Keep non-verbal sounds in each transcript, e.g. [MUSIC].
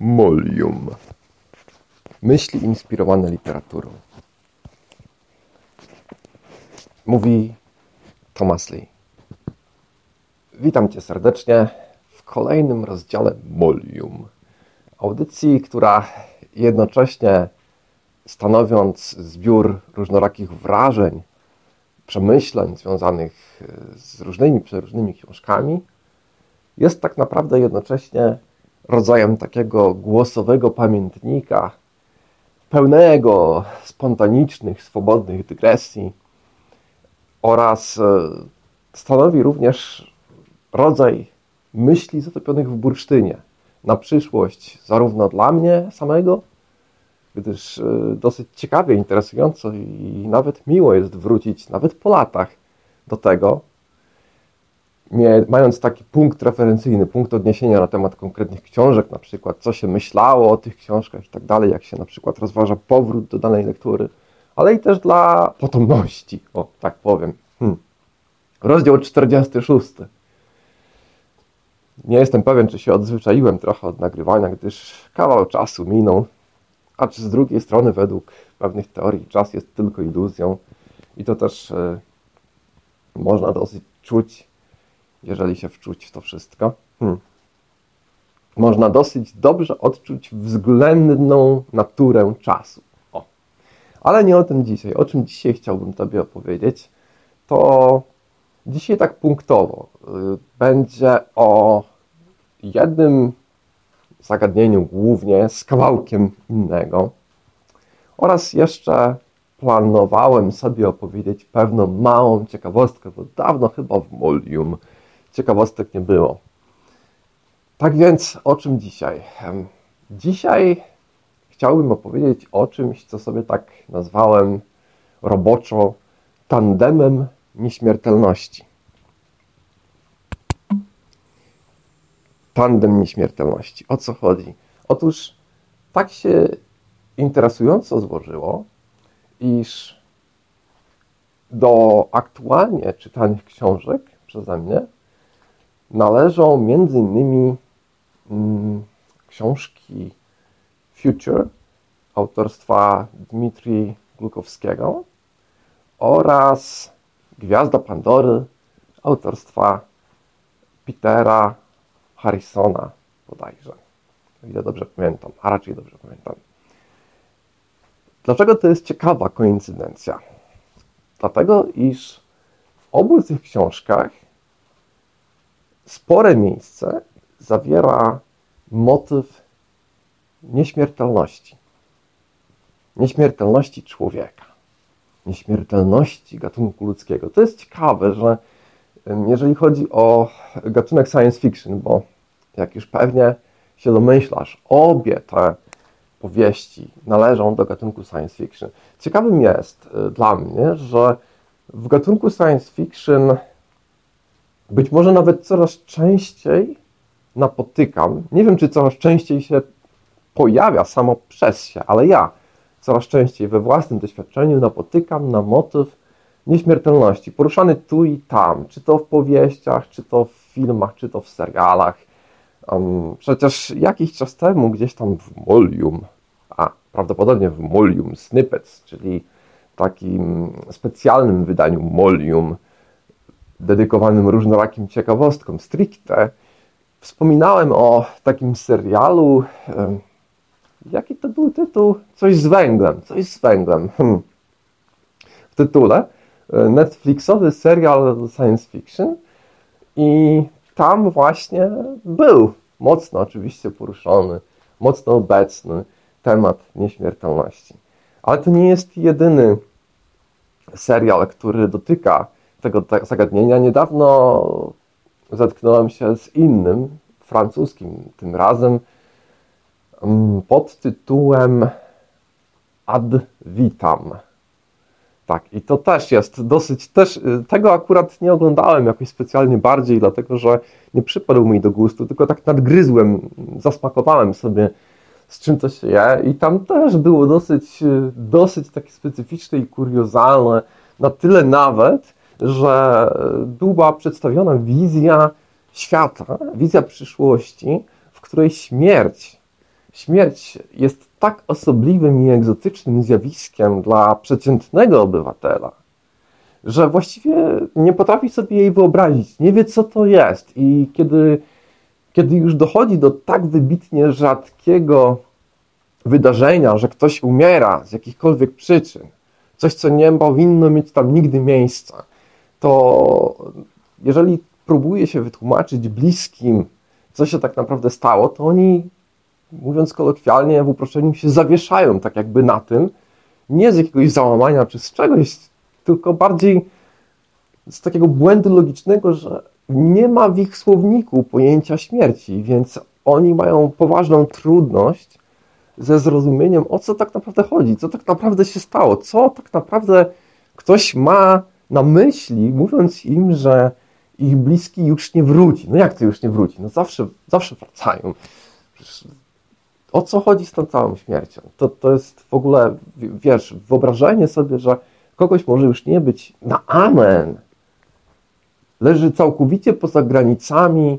Molium. Myśli inspirowane literaturą. Mówi Thomas Lee. Witam Cię serdecznie w kolejnym rozdziale Molium. Audycji, która jednocześnie stanowiąc zbiór różnorakich wrażeń, przemyśleń związanych z różnymi, przeróżnymi książkami, jest tak naprawdę jednocześnie rodzajem takiego głosowego pamiętnika, pełnego spontanicznych, swobodnych dygresji oraz e, stanowi również rodzaj myśli zatopionych w bursztynie na przyszłość, zarówno dla mnie samego, gdyż e, dosyć ciekawie, interesująco i nawet miło jest wrócić, nawet po latach, do tego, mając taki punkt referencyjny, punkt odniesienia na temat konkretnych książek, na przykład co się myślało o tych książkach i tak dalej, jak się na przykład rozważa powrót do danej lektury, ale i też dla potomności, o tak powiem. Hmm. Rozdział 46. Nie jestem pewien, czy się odzwyczaiłem trochę od nagrywania, gdyż kawał czasu minął, a czy z drugiej strony według pewnych teorii czas jest tylko iluzją i to też y, można dosyć czuć jeżeli się wczuć w to wszystko. Hmm. Można dosyć dobrze odczuć względną naturę czasu. O. Ale nie o tym dzisiaj. O czym dzisiaj chciałbym Tobie opowiedzieć, to dzisiaj tak punktowo y, będzie o jednym zagadnieniu głównie z kawałkiem innego oraz jeszcze planowałem sobie opowiedzieć pewną małą ciekawostkę, bo dawno chyba w Molium ciekawostek nie było. Tak więc o czym dzisiaj? Dzisiaj chciałbym opowiedzieć o czymś, co sobie tak nazwałem roboczo tandemem nieśmiertelności. Tandem nieśmiertelności. O co chodzi? Otóż tak się interesująco złożyło, iż do aktualnie czytanych książek przeze mnie należą między innymi mm, książki Future autorstwa Dmitrija Glukowskiego oraz Gwiazda Pandory autorstwa Petera Harrisona bodajże. O ile dobrze pamiętam, a raczej dobrze pamiętam. Dlaczego to jest ciekawa koincydencja? Dlatego, iż w obu tych książkach spore miejsce zawiera motyw nieśmiertelności. Nieśmiertelności człowieka. Nieśmiertelności gatunku ludzkiego. To jest ciekawe, że jeżeli chodzi o gatunek science fiction, bo jak już pewnie się domyślasz, obie te powieści należą do gatunku science fiction. Ciekawym jest y, dla mnie, że w gatunku science fiction być może nawet coraz częściej napotykam, nie wiem czy coraz częściej się pojawia samo przez się, ale ja coraz częściej we własnym doświadczeniu napotykam na motyw nieśmiertelności, poruszany tu i tam, czy to w powieściach, czy to w filmach, czy to w serialach. Um, przecież jakiś czas temu gdzieś tam w Molium, a prawdopodobnie w Molium Snippets, czyli takim specjalnym wydaniu Molium, dedykowanym różnorakim ciekawostkom stricte, wspominałem o takim serialu. Jaki to był tytuł? Coś z węglem. Coś z węglem. Hmm. W tytule e, Netflixowy serial science fiction i tam właśnie był mocno oczywiście poruszony, mocno obecny temat nieśmiertelności. Ale to nie jest jedyny serial, który dotyka tego zagadnienia. Niedawno zetknąłem się z innym, francuskim tym razem, mm, pod tytułem Ad Vitam. Tak, i to też jest dosyć, też y, tego akurat nie oglądałem jakoś specjalnie bardziej, dlatego że nie przypadł mi do gustu, tylko tak nadgryzłem, zasmakowałem sobie z czym to się je i tam też było dosyć, y, dosyć takie specyficzne i kuriozalne, na tyle nawet, że była przedstawiona wizja świata, wizja przyszłości, w której śmierć, śmierć jest tak osobliwym i egzotycznym zjawiskiem dla przeciętnego obywatela, że właściwie nie potrafi sobie jej wyobrazić, nie wie co to jest. I kiedy, kiedy już dochodzi do tak wybitnie rzadkiego wydarzenia, że ktoś umiera z jakichkolwiek przyczyn, coś, co nie powinno mieć tam nigdy miejsca, to jeżeli próbuje się wytłumaczyć bliskim, co się tak naprawdę stało, to oni, mówiąc kolokwialnie, w uproszczeniu się zawieszają tak jakby na tym, nie z jakiegoś załamania czy z czegoś, tylko bardziej z takiego błędu logicznego, że nie ma w ich słowniku pojęcia śmierci, więc oni mają poważną trudność ze zrozumieniem, o co tak naprawdę chodzi, co tak naprawdę się stało, co tak naprawdę ktoś ma na myśli, mówiąc im, że ich bliski już nie wróci. No jak to już nie wróci? No zawsze, zawsze wracają. Przecież o co chodzi z tą całą śmiercią? To, to jest w ogóle, wiesz, wyobrażenie sobie, że kogoś może już nie być na amen, leży całkowicie poza granicami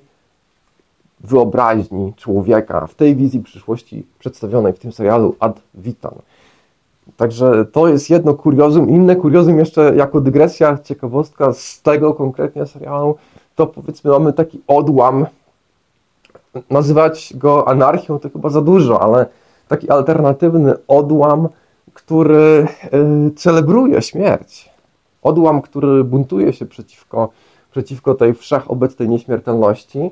wyobraźni człowieka w tej wizji przyszłości przedstawionej w tym serialu Ad Vitam. Także to jest jedno kuriozum. Inne kuriozum jeszcze jako dygresja, ciekawostka z tego konkretnie serialu, to powiedzmy mamy taki odłam, nazywać go anarchią to chyba za dużo, ale taki alternatywny odłam, który y, celebruje śmierć. Odłam, który buntuje się przeciwko, przeciwko tej wszechobecnej nieśmiertelności,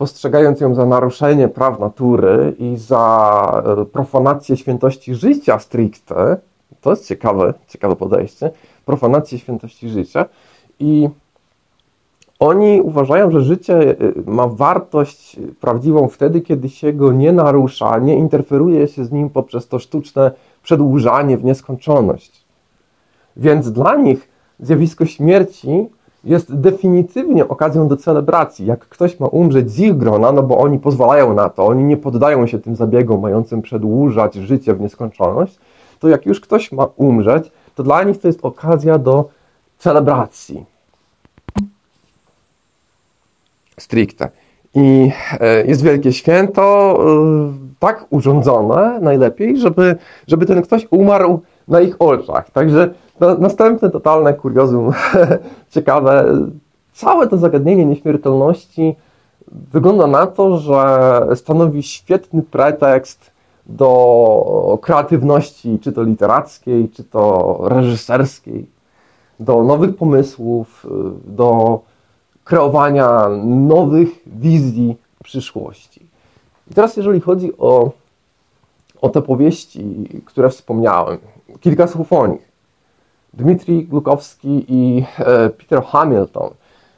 postrzegając ją za naruszenie praw natury i za e, profanację świętości życia stricte, to jest ciekawe, ciekawe podejście, profanację świętości życia i oni uważają, że życie e, ma wartość prawdziwą wtedy, kiedy się go nie narusza, nie interferuje się z nim poprzez to sztuczne przedłużanie w nieskończoność. Więc dla nich zjawisko śmierci jest definitywnie okazją do celebracji. Jak ktoś ma umrzeć z ich grona, no bo oni pozwalają na to, oni nie poddają się tym zabiegom mającym przedłużać życie w nieskończoność, to jak już ktoś ma umrzeć, to dla nich to jest okazja do celebracji. Stricte. I e, jest wielkie święto, e, tak urządzone najlepiej, żeby, żeby ten ktoś umarł na ich oczach. Także no, następne totalne kuriozum, [LAUGHS] ciekawe. Całe to zagadnienie nieśmiertelności wygląda na to, że stanowi świetny pretekst do kreatywności, czy to literackiej, czy to reżyserskiej, do nowych pomysłów, do kreowania nowych wizji przyszłości. I teraz, jeżeli chodzi o, o te powieści, które wspomniałem, kilka słów o nich. Dmitrij Glukowski i e, Peter Hamilton.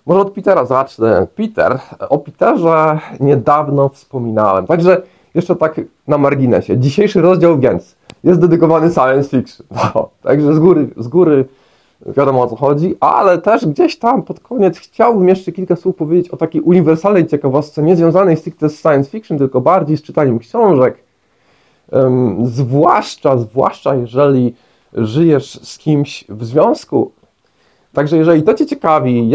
Może od Petera zacznę. Peter, o Peterze niedawno wspominałem. Także jeszcze tak na marginesie. Dzisiejszy rozdział więc jest dedykowany science fiction. [LAUGHS] No, także z góry, z góry wiadomo o co chodzi, ale też gdzieś tam pod koniec chciałbym jeszcze kilka słów powiedzieć o takiej uniwersalnej ciekawostce, nie związanej stricte z science fiction, tylko bardziej z czytaniem książek. Um, zwłaszcza, zwłaszcza jeżeli żyjesz z kimś w związku. Także jeżeli to Cię ciekawi,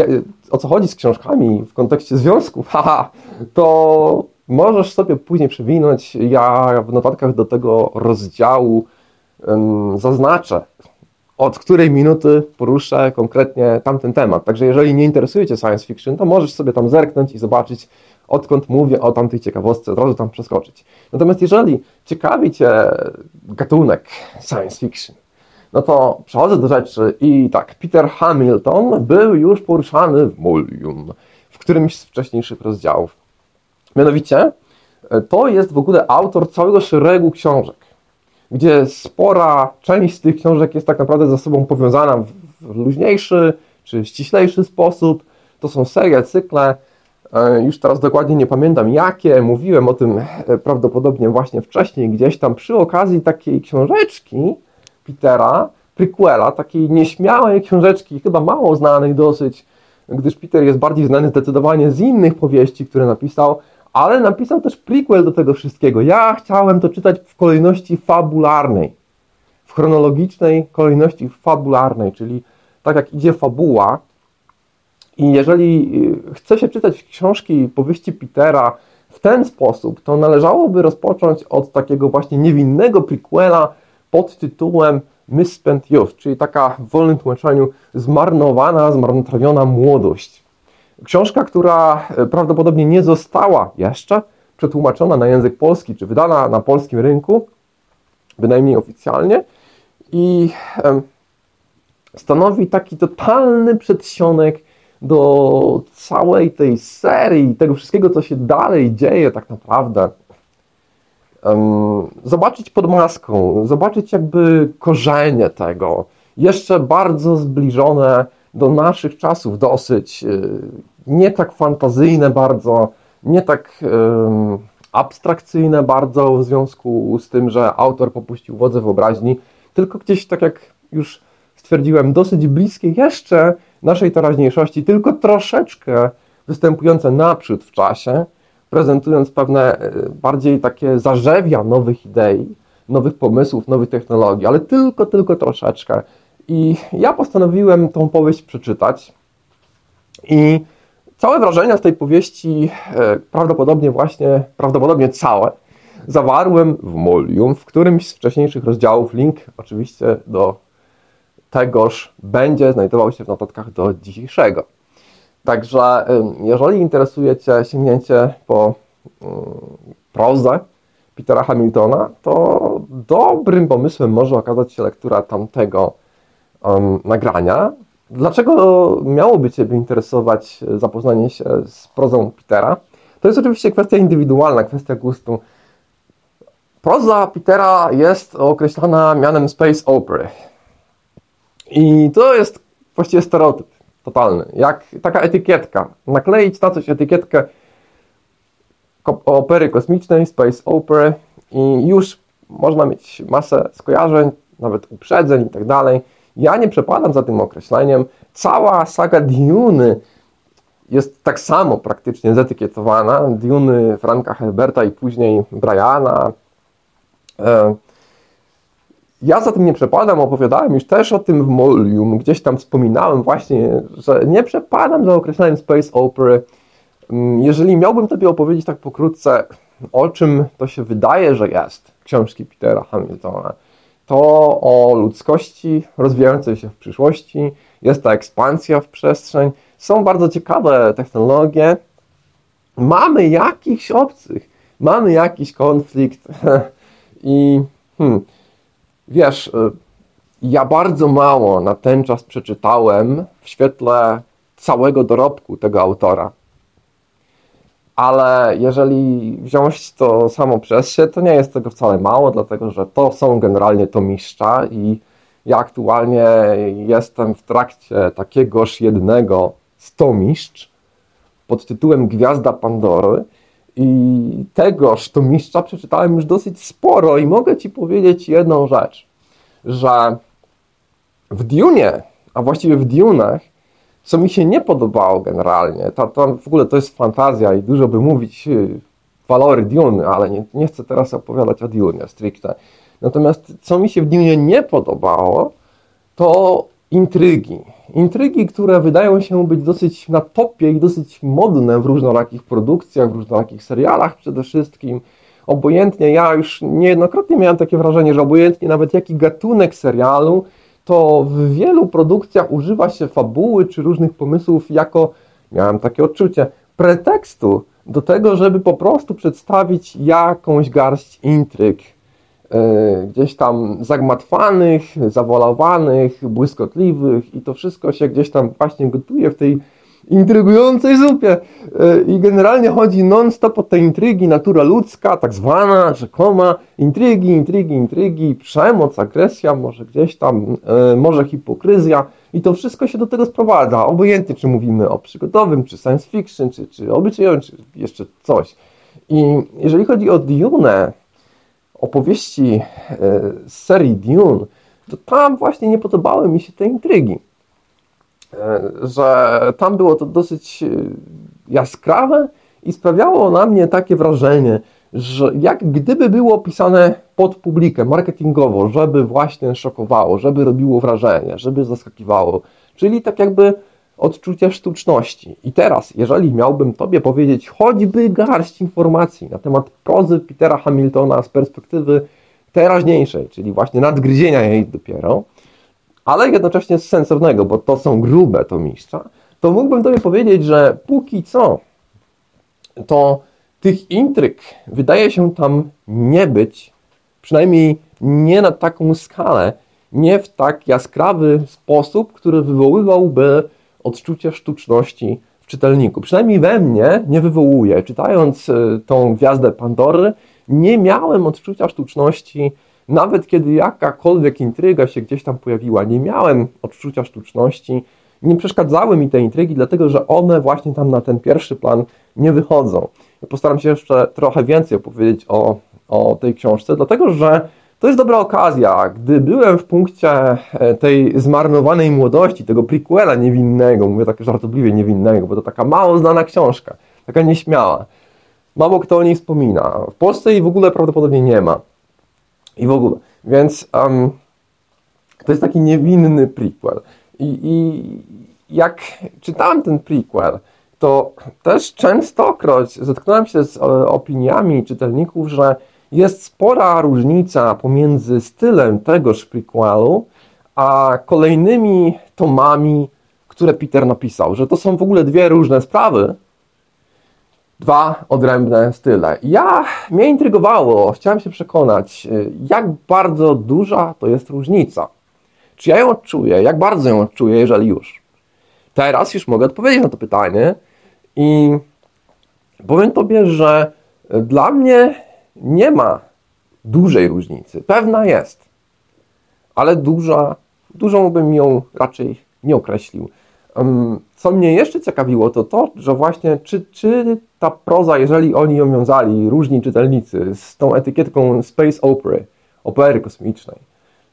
o co chodzi z książkami w kontekście związków, [LAUGHS] haha, to możesz sobie później przewinąć. Ja w notatkach do tego rozdziału um, zaznaczę, od której minuty poruszę konkretnie tamten temat. Także jeżeli nie interesuje Cię science fiction, to możesz sobie tam zerknąć i zobaczyć, odkąd mówię o tamtej ciekawostce, od razu tam przeskoczyć. Natomiast jeżeli ciekawi Cię gatunek science fiction, no to przechodzę do rzeczy i tak, Peter Hamilton był już poruszany w Mulium, w którymś z wcześniejszych rozdziałów. Mianowicie, e, to jest w ogóle autor całego szeregu książek, gdzie spora część z tych książek jest tak naprawdę ze sobą powiązana w luźniejszy czy ściślejszy sposób. To są serie, cykle, e, już teraz dokładnie nie pamiętam jakie, mówiłem o tym e, prawdopodobnie właśnie wcześniej, gdzieś tam przy okazji takiej książeczki, Petera, prequela, takiej nieśmiałej książeczki, chyba mało znanej dosyć, gdyż Peter jest bardziej znany zdecydowanie z innych powieści, które napisał, ale napisał też prequel do tego wszystkiego. Ja chciałem to czytać w kolejności fabularnej, w chronologicznej kolejności fabularnej, czyli tak jak idzie fabuła. I jeżeli y, chce się czytać książki, powieści Petera w ten sposób, to należałoby rozpocząć od takiego właśnie niewinnego prequela pod tytułem Misspent Youth, czyli taka w wolnym tłumaczeniu zmarnowana, zmarnotrawiona młodość. Książka, która e, prawdopodobnie nie została jeszcze przetłumaczona na język polski, czy wydana na polskim rynku, bynajmniej oficjalnie, i stanowi taki totalny przedsionek do całej tej serii, tego wszystkiego, co się dalej dzieje tak naprawdę. Zobaczyć pod maską, zobaczyć jakby korzenie tego, jeszcze bardzo zbliżone do naszych czasów dosyć, y, nie tak fantazyjne bardzo, nie tak abstrakcyjne bardzo w związku z tym, że autor popuścił wodze wyobraźni, tylko gdzieś tak jak już stwierdziłem, dosyć bliskie jeszcze naszej teraźniejszości, tylko troszeczkę występujące naprzód w czasie, prezentując pewne e, bardziej takie zarzewia nowych idei, nowych pomysłów, nowych technologii, ale tylko, tylko troszeczkę. I ja postanowiłem tą powieść przeczytać i całe wrażenia z tej powieści, e, prawdopodobnie właśnie, prawdopodobnie całe, zawarłem w Molium, w którymś z wcześniejszych rozdziałów. Link oczywiście do tegoż będzie znajdował się w notatkach do dzisiejszego. Także jeżeli interesuje Cię sięgnięcie po prozę Petera Hamiltona, to dobrym pomysłem może okazać się lektura tamtego um, nagrania. Dlaczego miałoby Ciebie interesować zapoznanie się z prozą Petera? To jest oczywiście kwestia indywidualna, kwestia gustu. Proza Petera jest określana mianem space opera. I to jest właściwie stereotyp totalny. Jak taka etykietka. Nakleić na coś etykietkę opery kosmicznej, space opera i już można mieć masę skojarzeń, nawet uprzedzeń i tak dalej. Ja nie przepadam za tym określeniem. Cała saga Dune jest tak samo praktycznie zetykietowana. Dune Franka Herberta i później Briana. E, ja za tym nie przepadam, opowiadałem już też o tym w Molium, gdzieś tam wspominałem właśnie, że nie przepadam za określeniem space opera. Mm, jeżeli miałbym Tobie opowiedzieć tak pokrótce, o czym to się wydaje, że jest książki Petera Hamiltona, to o ludzkości rozwijającej się w przyszłości, jest ta ekspansja w przestrzeń, są bardzo ciekawe technologie, mamy jakichś obcych, mamy jakiś konflikt. [LAUGHS] I hmm, Wiesz, y, ja bardzo mało na ten czas przeczytałem w świetle całego dorobku tego autora. Ale jeżeli wziąć to samo przez się, to nie jest tego wcale mało, dlatego że to są generalnie to mistrza i ja aktualnie jestem w trakcie takiegoż jednego stomistrz pod tytułem Gwiazda Pandory i tegoż to mistrza przeczytałem już dosyć sporo i mogę Ci powiedzieć jedną rzecz, że w Dune, a właściwie w Dunach, co mi się nie podobało generalnie, to, w ogóle to jest fantazja i dużo by mówić y, walory Dune, ale nie, nie chcę teraz opowiadać o Dune stricte. Natomiast co mi się w Dune nie podobało, to intrygi. Intrygi, które wydają się być dosyć na topie i dosyć modne w różnorakich produkcjach, w różnorakich serialach przede wszystkim. Obojętnie, ja już niejednokrotnie miałem takie wrażenie, że obojętnie nawet jaki gatunek serialu, to w wielu produkcjach używa się fabuły czy różnych pomysłów jako, miałem takie odczucie, pretekstu do tego, żeby po prostu przedstawić jakąś garść intryg, gdzieś tam zagmatwanych, zawolowanych, błyskotliwych i to wszystko się gdzieś tam właśnie gotuje w tej intrygującej zupie. E, I generalnie chodzi non-stop o te intrygi, natura ludzka, tak zwana, rzekoma, intrygi, intrygi, intrygi, przemoc, agresja, może gdzieś tam, e, może hipokryzja i to wszystko się do tego sprowadza, obojętnie czy mówimy o przygodowym, czy science fiction, czy, czy obyczajowym, czy jeszcze coś. I jeżeli chodzi o Dune, opowieści e, z serii Dune, to tam właśnie nie podobały mi się te intrygi. E, że tam było to dosyć e, jaskrawe i sprawiało na mnie takie wrażenie, że jak gdyby było pisane pod publikę, marketingowo, żeby właśnie szokowało, żeby robiło wrażenie, żeby zaskakiwało. Czyli tak jakby odczucie sztuczności. I teraz, jeżeli miałbym Tobie powiedzieć choćby garść informacji na temat kozy Petera Hamiltona z perspektywy teraźniejszej, czyli właśnie nadgryzienia jej dopiero, ale jednocześnie sensownego, bo to są grube to mistrza, to mógłbym Tobie powiedzieć, że póki co to tych intryg wydaje się tam nie być, przynajmniej nie na taką skalę, nie w tak jaskrawy sposób, który wywoływałby odczucie sztuczności w czytelniku. Przynajmniej we mnie nie wywołuje. Czytając e, tą gwiazdę Pandory, nie miałem odczucia sztuczności, nawet kiedy jakakolwiek intryga się gdzieś tam pojawiła. Nie miałem odczucia sztuczności. Nie przeszkadzały mi te intrygi, dlatego że one właśnie tam na ten pierwszy plan nie wychodzą. Postaram się jeszcze trochę więcej opowiedzieć o, o tej książce, dlatego że to jest dobra okazja. Gdy byłem w punkcie e, tej zmarnowanej młodości, tego prequela niewinnego, mówię tak żartobliwie niewinnego, bo to taka mało znana książka, taka nieśmiała. Mało kto o niej wspomina. W Polsce jej w ogóle prawdopodobnie nie ma. I w ogóle. Więc um, to jest taki niewinny prequel. I, I jak czytałem ten prequel, to też częstokroć zetknąłem się z e, opiniami czytelników, że jest spora różnica pomiędzy stylem tegoż prequelu, a kolejnymi tomami, które Peter napisał, że to są w ogóle dwie różne sprawy, dwa odrębne style. Ja mnie intrygowało, chciałem się przekonać, jak bardzo duża to jest różnica. Czy ja ją odczuję? Jak bardzo ją odczuję, jeżeli już? Teraz już mogę odpowiedzieć na to pytanie i powiem Tobie, że dla mnie nie ma dużej różnicy. Pewna jest, ale duża, dużą bym ją raczej nie określił. Co mnie jeszcze ciekawiło, to to, że właśnie czy, czy ta proza, jeżeli oni ją wiązali, różni czytelnicy, z tą etykietką Space Opera, opery kosmicznej,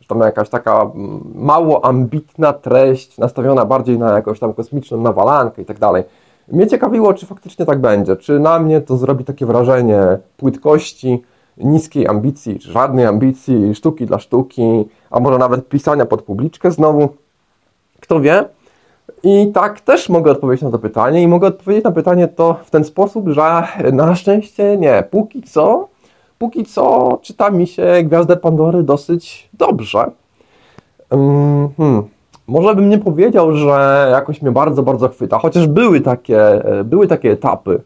że tam jakaś taka mało ambitna treść, nastawiona bardziej na jakąś tam kosmiczną nawalankę i tak dalej. Mnie ciekawiło, czy faktycznie tak będzie, czy na mnie to zrobi takie wrażenie płytkości, niskiej ambicji, czy żadnej ambicji, sztuki dla sztuki, a może nawet pisania pod publiczkę znowu. Kto wie? I tak też mogę odpowiedzieć na to pytanie i mogę odpowiedzieć na pytanie to w ten sposób, że na szczęście nie. Póki co, póki co czyta mi się Gwiazdę Pandory dosyć dobrze. Hmm. Może bym nie powiedział, że jakoś mnie bardzo, bardzo chwyta, chociaż były takie, były takie etapy,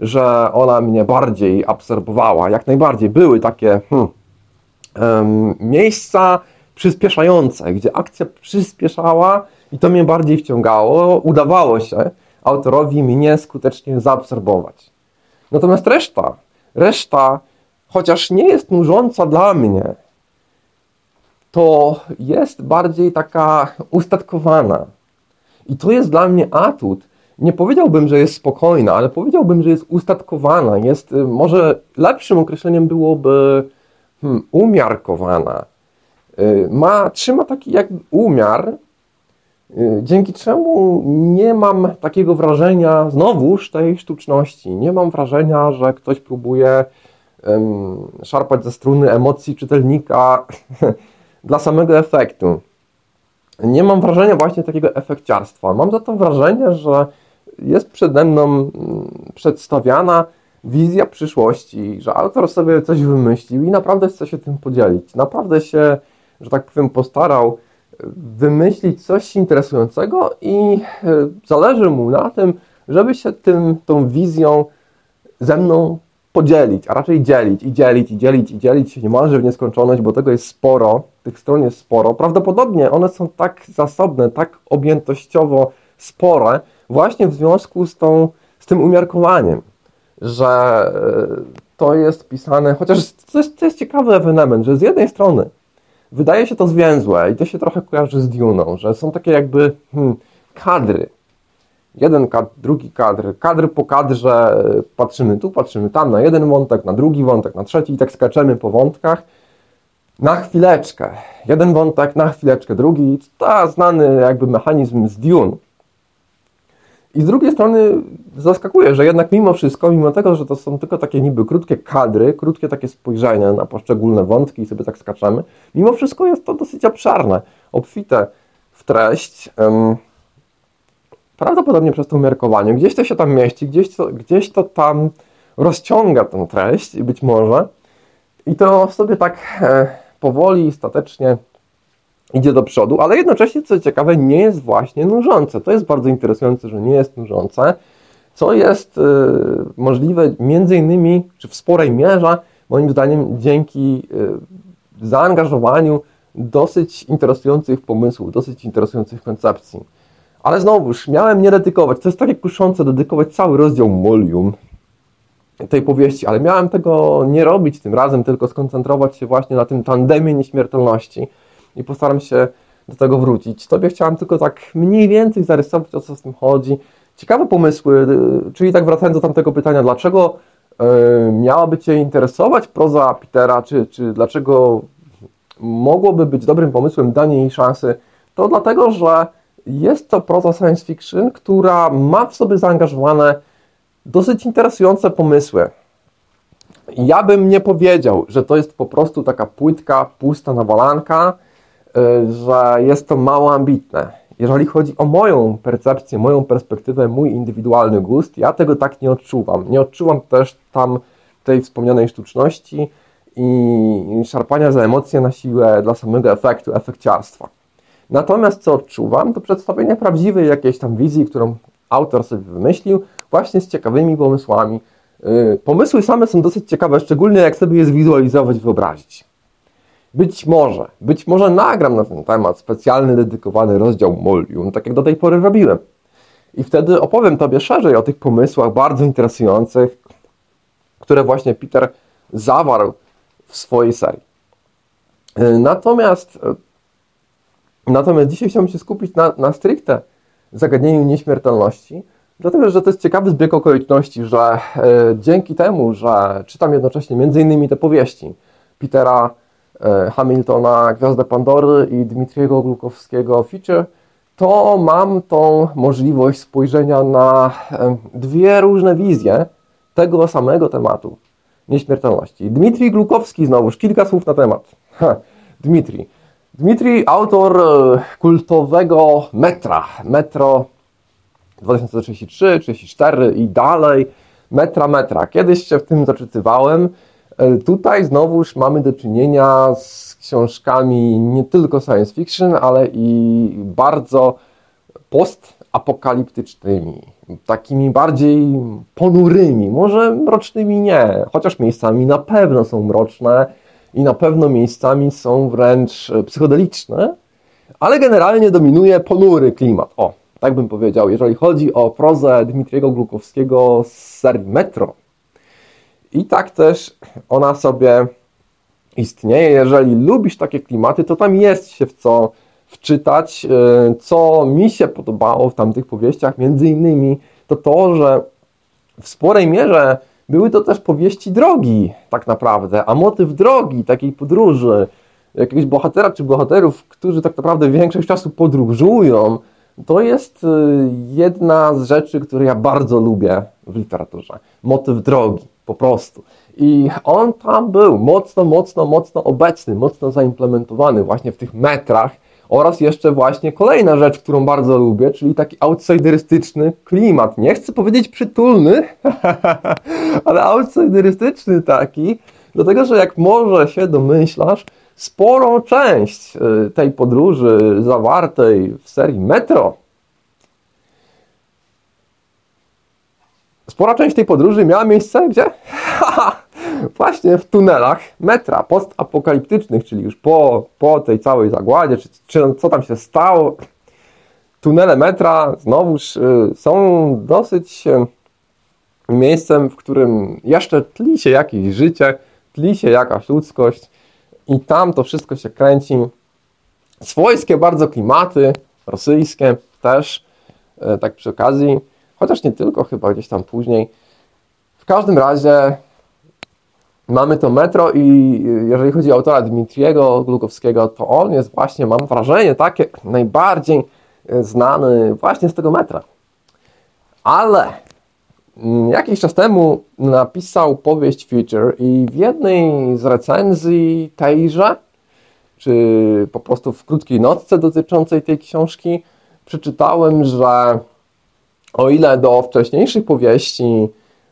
że ona mnie bardziej absorbowała. Jak najbardziej były takie hmm, miejsca przyspieszające, gdzie akcja przyspieszała i to mnie bardziej wciągało. Udawało się autorowi mnie skutecznie zaabsorbować. Natomiast reszta, reszta, chociaż nie jest nużąca dla mnie, to jest bardziej taka ustatkowana. I to jest dla mnie atut. Nie powiedziałbym, że jest spokojna, ale powiedziałbym, że jest ustatkowana. Jest y, może lepszym określeniem byłoby hmm, umiarkowana. Y, ma, trzyma taki jakby umiar, y, dzięki czemu nie mam takiego wrażenia, znowuż tej sztuczności. Nie mam wrażenia, że ktoś próbuje um, szarpać ze struny emocji czytelnika [LAUGHS] dla samego efektu. Nie mam wrażenia właśnie takiego efekciarstwa. Mam za to wrażenie, że jest przede mną mm, przedstawiana wizja przyszłości, że autor sobie coś wymyślił i naprawdę chce się tym podzielić. Naprawdę się, że tak powiem, postarał wymyślić coś interesującego i e, zależy mu na tym, żeby się tym, tą wizją ze mną podzielić, a raczej dzielić i dzielić i dzielić i dzielić się niemalże w nieskończoność, bo tego jest sporo, tych stron jest sporo. Prawdopodobnie one są tak zasobne, tak objętościowo spore, właśnie w związku z, tą, z tym umiarkowaniem, że e, to jest pisane, chociaż to jest, to jest ciekawy ewenement, że z jednej strony wydaje się to zwięzłe i to się trochę kojarzy z Duną, że są takie jakby hmm, kadry, jeden kadr, drugi kadr, kadr po kadrze patrzymy tu, patrzymy tam na jeden wątek, na drugi wątek, na trzeci i tak skaczemy po wątkach na chwileczkę. Jeden wątek, na chwileczkę, drugi. To znany jakby mechanizm z Dune. I z drugiej strony zaskakuje, że jednak mimo wszystko, mimo tego, że to są tylko takie niby krótkie kadry, krótkie takie spojrzenia na poszczególne wątki i sobie tak skaczemy, mimo wszystko jest to dosyć obszarne, obfite w treść. Prawdopodobnie przez to umiarkowanie. Gdzieś to się tam mieści, gdzieś to, gdzieś to tam rozciąga tę treść, być może. I to sobie tak e, powoli statecznie idzie do przodu, ale jednocześnie, co ciekawe, nie jest właśnie nużące. To jest bardzo interesujące, że nie jest nużące, co jest y, możliwe między innymi, czy w sporej mierze, moim zdaniem, dzięki y, zaangażowaniu dosyć interesujących pomysłów, dosyć interesujących koncepcji. Ale znowuż, miałem nie dedykować, to jest takie kuszące dedykować cały rozdział Molium tej powieści, ale miałem tego nie robić tym razem, tylko skoncentrować się właśnie na tym tandemie nieśmiertelności i postaram się do tego wrócić. Tobie chciałem tylko tak mniej więcej zarysować, o co z tym chodzi. Ciekawe pomysły, czyli tak wracając do tamtego pytania, dlaczego y, miałaby Cię interesować proza Petera, czy, czy dlaczego mogłoby być dobrym pomysłem danie jej szansy, to dlatego, że jest to proza science fiction, która ma w sobie zaangażowane dosyć interesujące pomysły. Ja bym nie powiedział, że to jest po prostu taka płytka, pusta nawalanka, y, że jest to mało ambitne. Jeżeli chodzi o moją percepcję, moją perspektywę, mój indywidualny gust, ja tego tak nie odczuwam. Nie odczuwam też tam tej wspomnianej sztuczności i szarpania za emocje na siłę dla samego efektu, efekciarstwa. Natomiast co odczuwam, to przedstawienie prawdziwej jakiejś tam wizji, którą autor sobie wymyślił, właśnie z ciekawymi pomysłami. Y, pomysły same są dosyć ciekawe, szczególnie jak sobie je zwizualizować, wyobrazić. Być może, być może nagram na ten temat specjalny, dedykowany rozdział Molium, tak jak do tej pory robiłem. I wtedy opowiem Tobie szerzej o tych pomysłach bardzo interesujących, które właśnie Peter zawarł w swojej serii. Y, natomiast, y, natomiast dzisiaj chciałbym się skupić na, na stricte zagadnieniu nieśmiertelności, dlatego że to jest ciekawy zbieg okoliczności, że y, dzięki temu, że czytam jednocześnie innymi te powieści Petera E, Hamiltona Gwiazdę Pandory i Dmitriego Glukowskiego Feature, to mam tą możliwość spojrzenia na e, dwie różne wizje tego samego tematu nieśmiertelności. Dmitrij Glukowski znowuż, kilka słów na temat. Ha, Dmitrij. Dmitrij, autor e, kultowego Metra. Metro 2033, 34 i dalej. Metra, Metra. Kiedyś się w tym zaczytywałem. E, tutaj znowuż mamy do czynienia z książkami nie tylko science fiction, ale i bardzo postapokaliptycznymi, takimi bardziej ponurymi, może mrocznymi nie, chociaż miejscami na pewno są mroczne i na pewno miejscami są wręcz psychodeliczne, ale generalnie dominuje ponury klimat. O, tak bym powiedział, jeżeli chodzi o prozę Dmitriego Glukowskiego z serii Metro, i tak też ona sobie istnieje. Jeżeli lubisz takie klimaty, to tam jest się w co wczytać. E, co mi się podobało w tamtych powieściach, między innymi, to to, że w sporej mierze były to też powieści drogi, tak naprawdę, a motyw drogi, takiej podróży, jakiegoś bohatera czy bohaterów, którzy tak naprawdę większość czasu podróżują, to jest e, jedna z rzeczy, które ja bardzo lubię w literaturze. Motyw drogi po prostu. I on tam był mocno, mocno, mocno obecny, mocno zaimplementowany właśnie w tych metrach oraz jeszcze właśnie kolejna rzecz, którą bardzo lubię, czyli taki outsiderystyczny klimat. Nie chcę powiedzieć przytulny, [LAUGHS] ale outsiderystyczny taki, dlatego że jak może się domyślasz, sporą część y, tej podróży zawartej w serii Metro Spora część tej podróży miała miejsce gdzie? [LAUGHS] Właśnie w tunelach metra postapokaliptycznych, czyli już po, po tej całej zagładzie, czy, czy co tam się stało. Tunele metra znowuż y, są dosyć y, miejscem, w którym jeszcze tli się jakieś życie, tli się jakaś ludzkość i tam to wszystko się kręci. Swojskie bardzo klimaty, rosyjskie też, y, tak przy okazji chociaż nie tylko, chyba gdzieś tam później. W każdym razie mamy to metro i jeżeli chodzi o autora Dmitriego Glukowskiego, to on jest właśnie, mam wrażenie, takie najbardziej znany właśnie z tego metra. Ale mm, jakiś czas temu napisał powieść Future i w jednej z recenzji tejże, czy po prostu w krótkiej notce dotyczącej tej książki, przeczytałem, że o ile do wcześniejszych powieści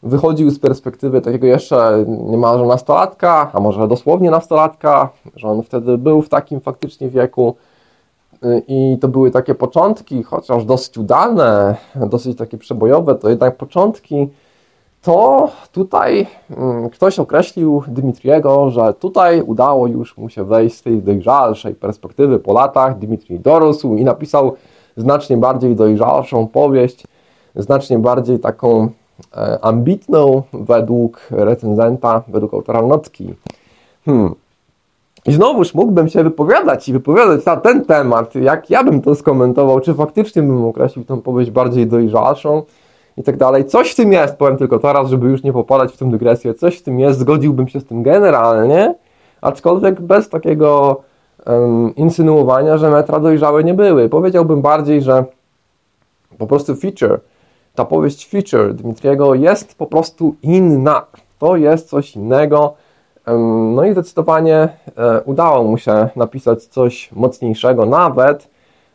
wychodził z perspektywy takiego jeszcze niemalże nastolatka, a może dosłownie nastolatka, że on wtedy był w takim faktycznie wieku y, i to były takie początki, chociaż dosyć udane, dosyć takie przebojowe, to jednak początki, to tutaj mm, ktoś określił Dmitriego, że tutaj udało już mu się wejść z tej dojrzalszej perspektywy po latach. Dmitrij dorósł i napisał znacznie bardziej dojrzalszą powieść, znacznie bardziej taką ambitną według recenzenta, według autora notki. Hmm. I znowuż mógłbym się wypowiadać i wypowiadać na ten temat, jak ja bym to skomentował, czy faktycznie bym określił tę powieść bardziej dojrzalszą i tak dalej. Coś w tym jest, powiem tylko teraz, żeby już nie popadać w tę dygresję, coś w tym jest, zgodziłbym się z tym generalnie, aczkolwiek bez takiego um, insynuowania, że metra dojrzałe nie były. Powiedziałbym bardziej, że po prostu feature ta powieść Future Dmitriego jest po prostu inna. To jest coś innego. No i zdecydowanie e, udało mu się napisać coś mocniejszego, nawet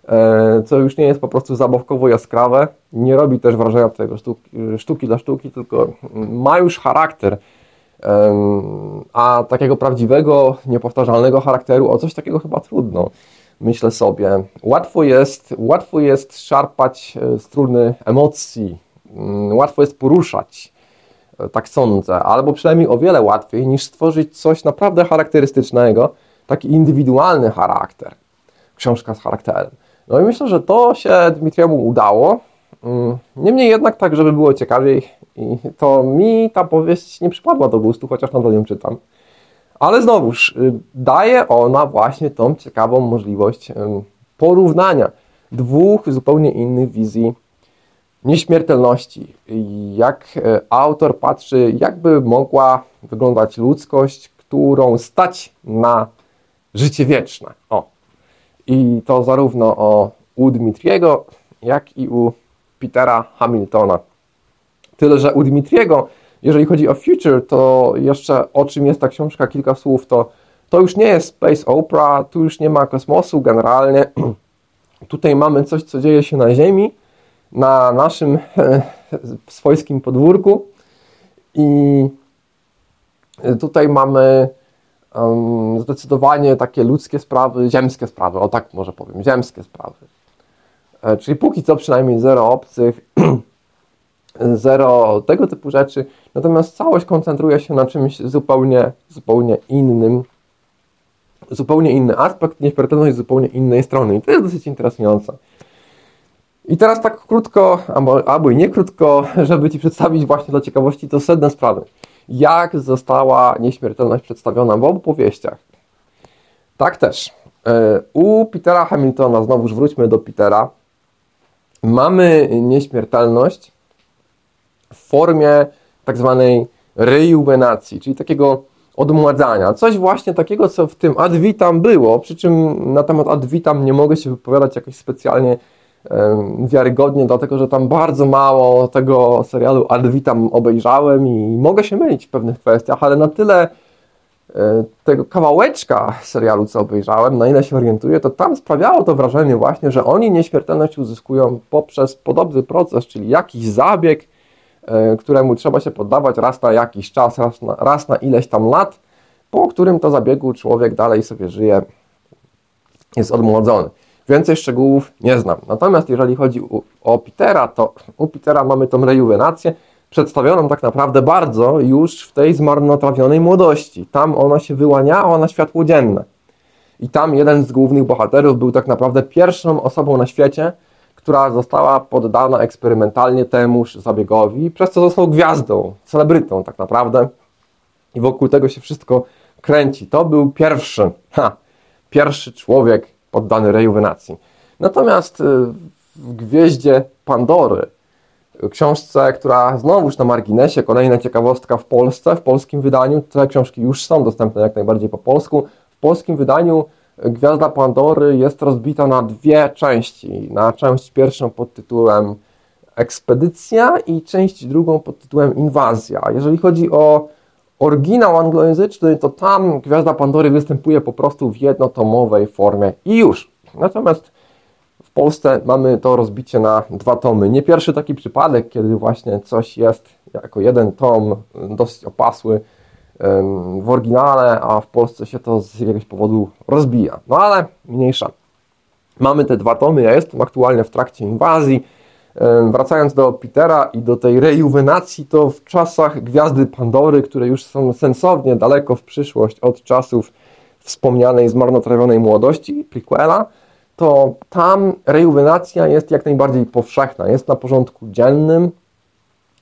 e, co już nie jest po prostu zabawkowo jaskrawe. Nie robi też wrażenia tego sztuki, sztuki dla sztuki, tylko ma już charakter. A takiego prawdziwego, niepowtarzalnego charakteru, o coś takiego chyba trudno myślę sobie, łatwo jest, łatwo jest szarpać e, struny emocji, mm, łatwo jest poruszać, e, tak sądzę, albo przynajmniej o wiele łatwiej niż stworzyć coś naprawdę charakterystycznego, taki indywidualny charakter, książka z charakterem. No i myślę, że to się Dmitriemu udało. Mm, niemniej jednak tak, żeby było ciekawiej i to mi ta powieść nie przypadła do gustu, chociaż nadal ją czytam. Ale znowuż y, daje ona właśnie tą ciekawą możliwość porównania dwóch zupełnie innych wizji nieśmiertelności. Jak e, autor patrzy, jakby mogła wyglądać ludzkość, którą stać na życie wieczne. O. I to zarówno o u Dmitriego, jak i u Petera Hamiltona. Tyle, że u Dmitriego jeżeli chodzi o Future, to jeszcze o czym jest ta książka, kilka słów, to to już nie jest space opera, tu już nie ma kosmosu generalnie. [CLEARS THROAT] Tutaj mamy coś, co dzieje się na Ziemi, na naszym [LAUGHS] swojskim podwórku i tutaj mamy um, zdecydowanie takie ludzkie sprawy, ziemskie sprawy, o tak może powiem, ziemskie sprawy. E, czyli póki co przynajmniej zero obcych, [CLEARS THROAT] zero tego typu rzeczy, natomiast całość koncentruje się na czymś zupełnie, zupełnie innym, zupełnie inny aspekt, nieśmiertelność zupełnie innej strony i to jest dosyć interesujące. I teraz tak krótko, albo, albo i nie krótko, żeby Ci przedstawić właśnie dla ciekawości to sedno sprawy. Jak została nieśmiertelność przedstawiona w obu powieściach. Tak też. E, u Petera Hamiltona, znowuż wróćmy do Petera, mamy nieśmiertelność, w formie tak zwanej rejuvenacji, czyli takiego odmładzania. Coś właśnie takiego, co w tym Ad Vitam było, przy czym na temat Ad Vitam nie mogę się wypowiadać jakoś specjalnie wiarygodnie, dlatego że tam bardzo mało tego serialu Ad Vitam obejrzałem i mogę się mylić w pewnych kwestiach, ale na tyle e, tego kawałeczka serialu, co obejrzałem, na ile się orientuję, to tam sprawiało to wrażenie właśnie, że oni nieśmiertelność uzyskują poprzez podobny proces, czyli jakiś zabieg, któremu trzeba się poddawać raz na jakiś czas, raz na, raz na ileś tam lat, po którym to zabiegu człowiek dalej sobie żyje, jest odmłodzony. Więcej szczegółów nie znam. Natomiast jeżeli chodzi o, Petera, to u Petera mamy tą rejuvenację przedstawioną tak naprawdę bardzo już w tej zmarnotrawionej młodości. Tam ona się wyłaniała na światło dzienne. I tam jeden z głównych bohaterów był tak naprawdę pierwszą osobą na świecie, która została poddana eksperymentalnie temuż zabiegowi, przez co został gwiazdą, celebrytą tak naprawdę. I wokół tego się wszystko kręci. To był pierwszy, ha, pierwszy człowiek poddany rejuwenacji. Natomiast y, w Gwieździe Pandory, książce, która znowuż na marginesie, kolejna ciekawostka w Polsce, w polskim wydaniu, te książki już są dostępne jak najbardziej po polsku, w polskim wydaniu Gwiazda Pandory jest rozbita na dwie części. Na część pierwszą pod tytułem Ekspedycja i część drugą pod tytułem Inwazja. Jeżeli chodzi o oryginał anglojęzyczny, to tam Gwiazda Pandory występuje po prostu w jednotomowej formie i już. Natomiast w Polsce mamy to rozbicie na dwa tomy. Nie pierwszy taki przypadek, kiedy właśnie coś jest jako jeden tom, dosyć opasły w oryginale, a w Polsce się to z jakiegoś powodu rozbija. No ale mniejsza. Mamy te dwa tomy, ja jestem aktualnie w trakcie inwazji. Wracając do Petera i do tej rejuwenacji, to w czasach Gwiazdy Pandory, które już są sensownie daleko w przyszłość od czasów wspomnianej zmarnotrawionej młodości, prequela, to tam rejuwenacja jest jak najbardziej powszechna, jest na porządku dziennym,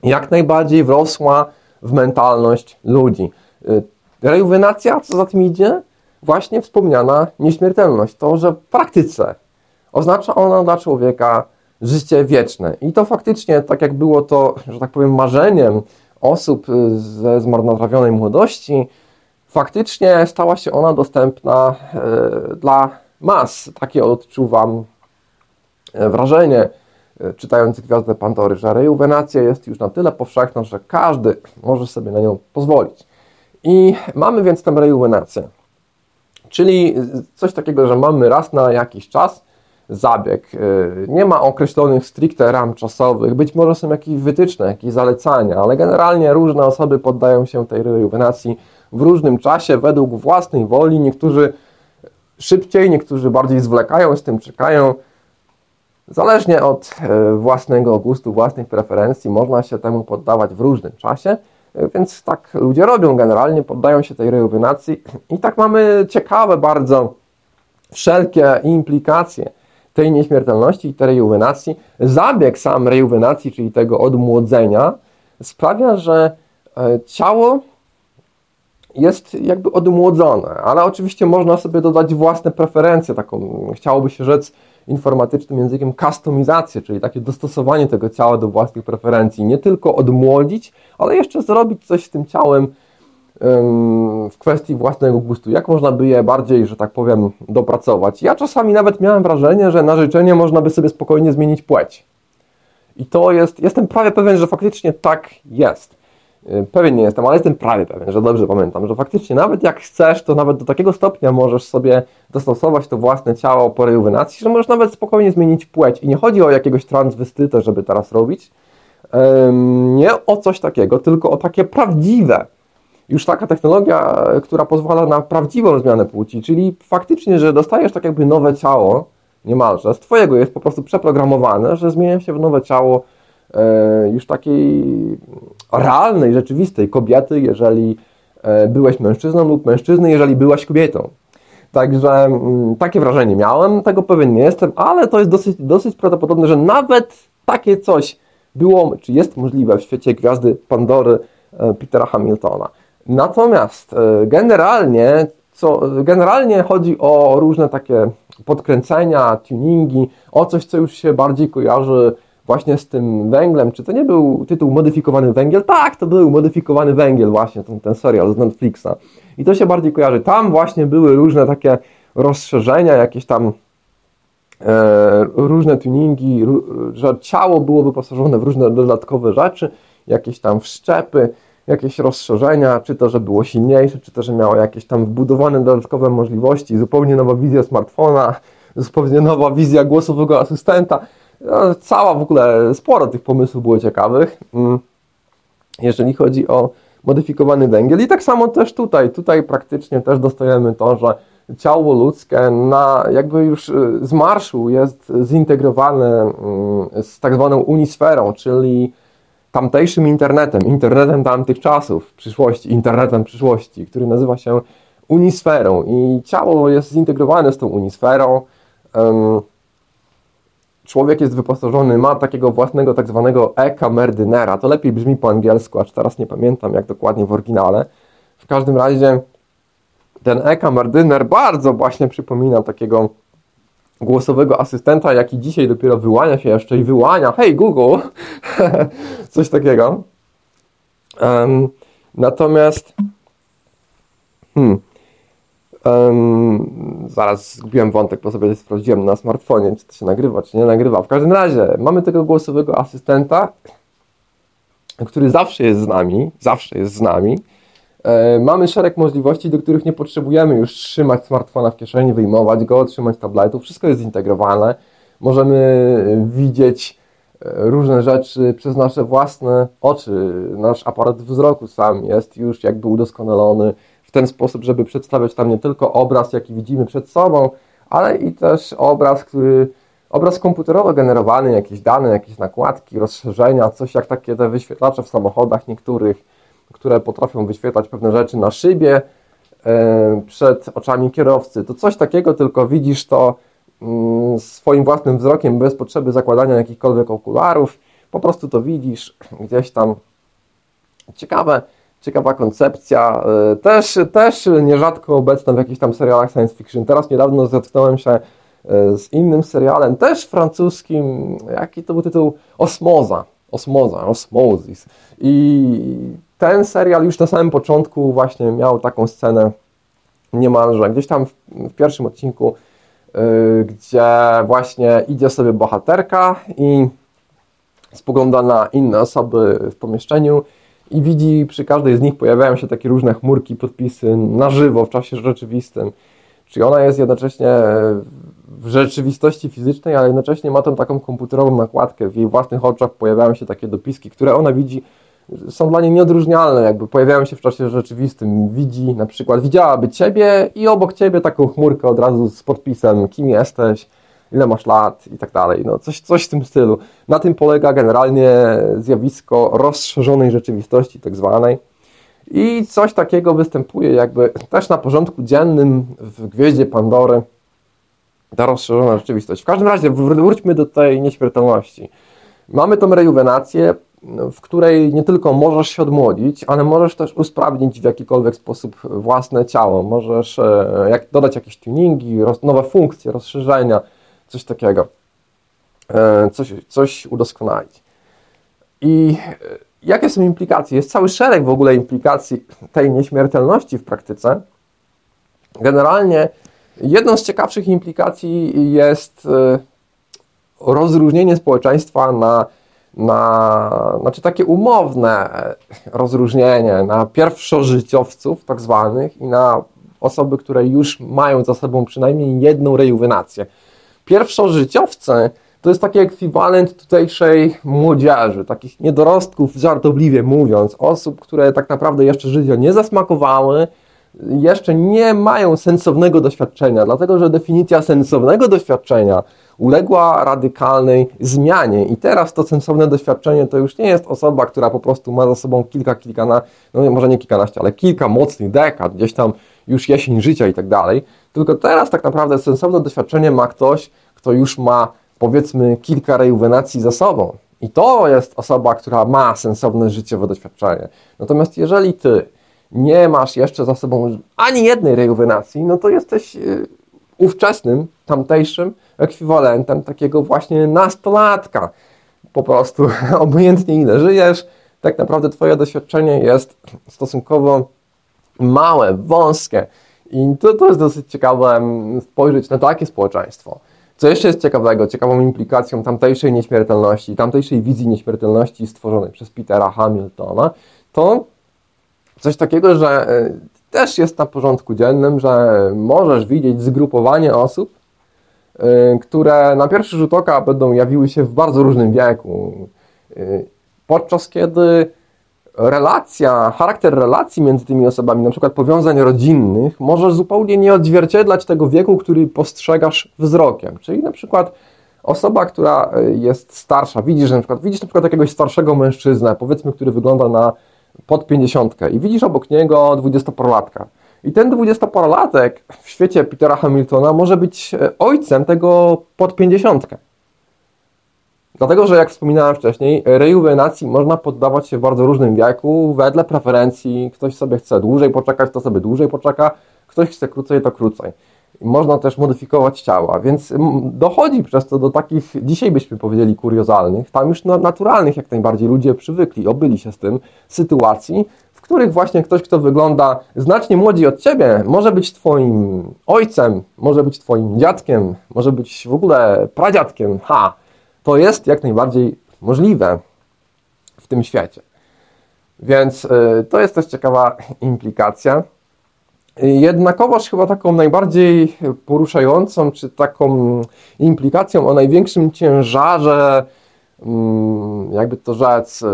jak najbardziej wrosła w mentalność ludzi. Y, rejuwenacja, co za tym idzie? Właśnie wspomniana nieśmiertelność. To, że w praktyce oznacza ona dla człowieka życie wieczne. I to faktycznie, tak jak było to, że tak powiem, marzeniem osób y, ze zmarnotrawionej młodości, faktycznie stała się ona dostępna y, dla mas. Takie odczuwam wrażenie, czytając Gwiazdę Pandory, że rejuwenacja jest już na tyle powszechna, że każdy może sobie na nią pozwolić. I mamy więc tę rejuwenację. Czyli coś takiego, że mamy raz na jakiś czas zabieg. Y, nie ma określonych stricte ram czasowych, być może są jakieś wytyczne, jakieś zalecania, ale generalnie różne osoby poddają się tej rejuwenacji w różnym czasie, według własnej woli. Niektórzy szybciej, niektórzy bardziej zwlekają, z tym czekają. Zależnie od y, własnego gustu, własnych preferencji, można się temu poddawać w różnym czasie. Więc tak ludzie robią generalnie, poddają się tej rejuwenacji i tak mamy ciekawe bardzo wszelkie implikacje tej nieśmiertelności i tej rejuwenacji. Zabieg sam rejuwenacji, czyli tego odmłodzenia, sprawia, że e, ciało jest jakby odmłodzone, ale oczywiście można sobie dodać własne preferencje, taką chciałoby się rzec informatycznym językiem kustomizację, czyli takie dostosowanie tego ciała do własnych preferencji. Nie tylko odmłodzić, ale jeszcze zrobić coś z tym ciałem w kwestii własnego gustu. Jak można by je bardziej, że tak powiem, dopracować? Ja czasami nawet miałem wrażenie, że na życzenie można by sobie spokojnie zmienić płeć. I to jest, jestem prawie pewien, że faktycznie tak jest. Y, pewien nie jestem, ale jestem prawie pewien, że dobrze pamiętam, że faktycznie nawet jak chcesz, to nawet do takiego stopnia możesz sobie dostosować to własne ciało po rejuwenacji, że możesz nawet spokojnie zmienić płeć. I nie chodzi o jakiegoś transwestytę, żeby teraz robić. Nie o coś takiego, tylko o takie prawdziwe. Już taka technologia, która pozwala na prawdziwą zmianę płci, czyli faktycznie, że dostajesz tak jakby nowe ciało, niemalże, z Twojego jest po prostu przeprogramowane, że zmienia się w nowe ciało już takiej realnej, rzeczywistej kobiety, jeżeli e, byłeś mężczyzną lub mężczyzny, jeżeli byłaś kobietą. Także mm, takie wrażenie miałem, tego pewien nie jestem, ale to jest dosyć, dosyć prawdopodobne, że nawet takie coś było, czy jest możliwe w świecie gwiazdy Pandory e, Petera Hamiltona. Natomiast generalnie, co, generalnie chodzi o różne takie podkręcenia, tuningi, o coś, co już się bardziej kojarzy właśnie z tym węglem, czy to nie był tytuł Modyfikowany Węgiel? Tak, to był Modyfikowany Węgiel właśnie, ten, ten serial z Netflixa. I to się bardziej kojarzy. Tam właśnie były różne takie rozszerzenia, jakieś tam e, różne tuningi, że ciało było wyposażone w różne dodatkowe rzeczy, jakieś tam wszczepy, jakieś rozszerzenia, czy to, że było silniejsze, czy to, że miało jakieś tam wbudowane dodatkowe możliwości, zupełnie nowa wizja smartfona, zupełnie nowa wizja głosowego asystenta. No, cała w ogóle, sporo tych pomysłów było ciekawych, mm, jeżeli chodzi o modyfikowany węgiel. I tak samo też tutaj. Tutaj praktycznie też dostajemy to, że ciało ludzkie na jakby już y, z marszu jest zintegrowane mm, z tak zwaną unisferą, czyli tamtejszym internetem, internetem tamtych czasów, przyszłości, internetem przyszłości, który nazywa się unisferą i ciało jest zintegrowane z tą unisferą człowiek jest wyposażony, ma takiego własnego tak zwanego e-kamerdynera. To lepiej brzmi po angielsku, acz teraz nie pamiętam jak dokładnie w oryginale. W każdym razie ten e-kamerdyner bardzo właśnie przypomina takiego głosowego asystenta, jaki dzisiaj dopiero wyłania się jeszcze i wyłania, hej Google, [LAUGHS] coś takiego. Um, natomiast hmm, Um, zaraz zgubiłem wątek, bo sobie sprawdziłem na smartfonie, czy to się nagrywa, czy nie nagrywa. W każdym razie mamy tego głosowego asystenta, który zawsze jest z nami, zawsze jest z nami. E, mamy szereg możliwości, do których nie potrzebujemy już trzymać smartfona w kieszeni, wyjmować go, trzymać tabletu. Wszystko jest zintegrowane. możemy widzieć różne rzeczy przez nasze własne oczy. Nasz aparat wzroku sam jest już jakby udoskonalony w ten sposób, żeby przedstawiać tam nie tylko obraz, jaki widzimy przed sobą, ale i też obraz, który obraz komputerowo generowany, jakieś dane, jakieś nakładki, rozszerzenia, coś jak takie te wyświetlacze w samochodach niektórych, które potrafią wyświetlać pewne rzeczy na szybie e, przed oczami kierowcy. To coś takiego, tylko widzisz to mm, swoim własnym wzrokiem, bez potrzeby zakładania jakichkolwiek okularów. Po prostu to widzisz gdzieś tam. Ciekawe, ciekawa koncepcja, e, też, też nierzadko obecna w jakichś tam serialach science fiction. Teraz niedawno zetknąłem się e, z innym serialem, też francuskim, jaki to był tytuł? Osmoza. Osmoza, Osmosis. I ten serial już na samym początku właśnie miał taką scenę niemalże, gdzieś tam w, w pierwszym odcinku, yy, gdzie właśnie idzie sobie bohaterka i spogląda na inne osoby w pomieszczeniu i widzi przy każdej z nich pojawiają się takie różne chmurki, podpisy na żywo, w czasie rzeczywistym. Czyli ona jest jednocześnie w rzeczywistości fizycznej, ale jednocześnie ma tą taką komputerową nakładkę. W jej własnych oczach pojawiają się takie dopiski, które ona widzi, są dla niej nieodróżnialne, jakby pojawiają się w czasie rzeczywistym. Widzi na przykład, widziałaby ciebie i obok ciebie taką chmurkę od razu z podpisem, kim jesteś, ile masz lat i tak dalej. No, coś, coś w tym stylu. Na tym polega generalnie zjawisko rozszerzonej rzeczywistości, tak zwanej. I coś takiego występuje jakby też na porządku dziennym w Gwieździe Pandory. Ta rozszerzona rzeczywistość. W każdym razie wróćmy do tej nieśmiertelności. Mamy tą rejuwenację, w której nie tylko możesz się odmłodzić, ale możesz też usprawnić w jakikolwiek sposób własne ciało. Możesz e, dodać jakieś tuningi, nowe funkcje, rozszerzenia, coś takiego. E, coś, coś udoskonalić. I e, jakie są implikacje? Jest cały szereg w ogóle implikacji tej nieśmiertelności w praktyce. Generalnie jedną z ciekawszych implikacji jest rozróżnienie społeczeństwa na na, znaczy takie umowne rozróżnienie na pierwszożyciowców tak zwanych i na osoby, które już mają za sobą przynajmniej jedną rejuwenację. Pierwszożyciowcy to jest taki ekwiwalent tutejszej młodzieży, takich niedorostków, żartobliwie mówiąc, osób, które tak naprawdę jeszcze życia nie zasmakowały, jeszcze nie mają sensownego doświadczenia, dlatego że definicja sensownego doświadczenia uległa radykalnej zmianie. I teraz to sensowne doświadczenie to już nie jest osoba, która po prostu ma za sobą kilka, kilkana, no może nie kilkanaście, ale kilka mocnych dekad, gdzieś tam już jesień życia i tak dalej, tylko teraz tak naprawdę sensowne doświadczenie ma ktoś, kto już ma powiedzmy kilka rejuwenacji za sobą. I to jest osoba, która ma sensowne życiowe doświadczenie. Natomiast jeżeli ty nie masz jeszcze za sobą ani jednej rejuwenacji, no to jesteś y, ówczesnym, tamtejszym ekwiwalentem takiego właśnie nastolatka. Po prostu [LAUGHS] obojętnie ile żyjesz, tak naprawdę twoje doświadczenie jest stosunkowo małe, wąskie. I to, jest dosyć ciekawe spojrzeć na takie społeczeństwo. Co jeszcze jest ciekawego, ciekawą implikacją tamtejszej nieśmiertelności, tamtejszej wizji nieśmiertelności stworzonej przez Petera Hamiltona, to coś takiego, że e, też jest na porządku dziennym, że możesz widzieć zgrupowanie osób, e, które na pierwszy rzut oka będą jawiły się w bardzo różnym wieku. E, podczas kiedy relacja, charakter relacji między tymi osobami, na przykład powiązań rodzinnych, może zupełnie nie odzwierciedlać tego wieku, który postrzegasz wzrokiem. Czyli na przykład osoba, która jest starsza, widzisz, na przykład, widzisz na przykład jakiegoś starszego mężczyznę, powiedzmy, który wygląda na pod 50 i widzisz obok niego dwudziestoparolatka. I ten dwudziestoparolatek w świecie Petera Hamiltona może być e, ojcem tego pod 50. Dlatego, że jak wspominałem wcześniej, rejuwenacji można poddawać się w bardzo różnym wieku, wedle preferencji. Ktoś sobie chce dłużej poczekać, to sobie dłużej poczeka, ktoś chce krócej, to krócej. Można też modyfikować ciała, więc dochodzi przez to do takich, dzisiaj byśmy powiedzieli kuriozalnych, tam już naturalnych jak najbardziej ludzie przywykli, obyli się z tym, sytuacji, w których właśnie ktoś, kto wygląda znacznie młodziej od Ciebie, może być Twoim ojcem, może być Twoim dziadkiem, może być w ogóle pradziadkiem, ha, to jest jak najbardziej możliwe w tym świecie. Więc y, to jest też ciekawa [LAUGHS] implikacja. Jednakowoż chyba taką najbardziej poruszającą, czy taką implikacją o największym ciężarze, mm, jakby to rzec,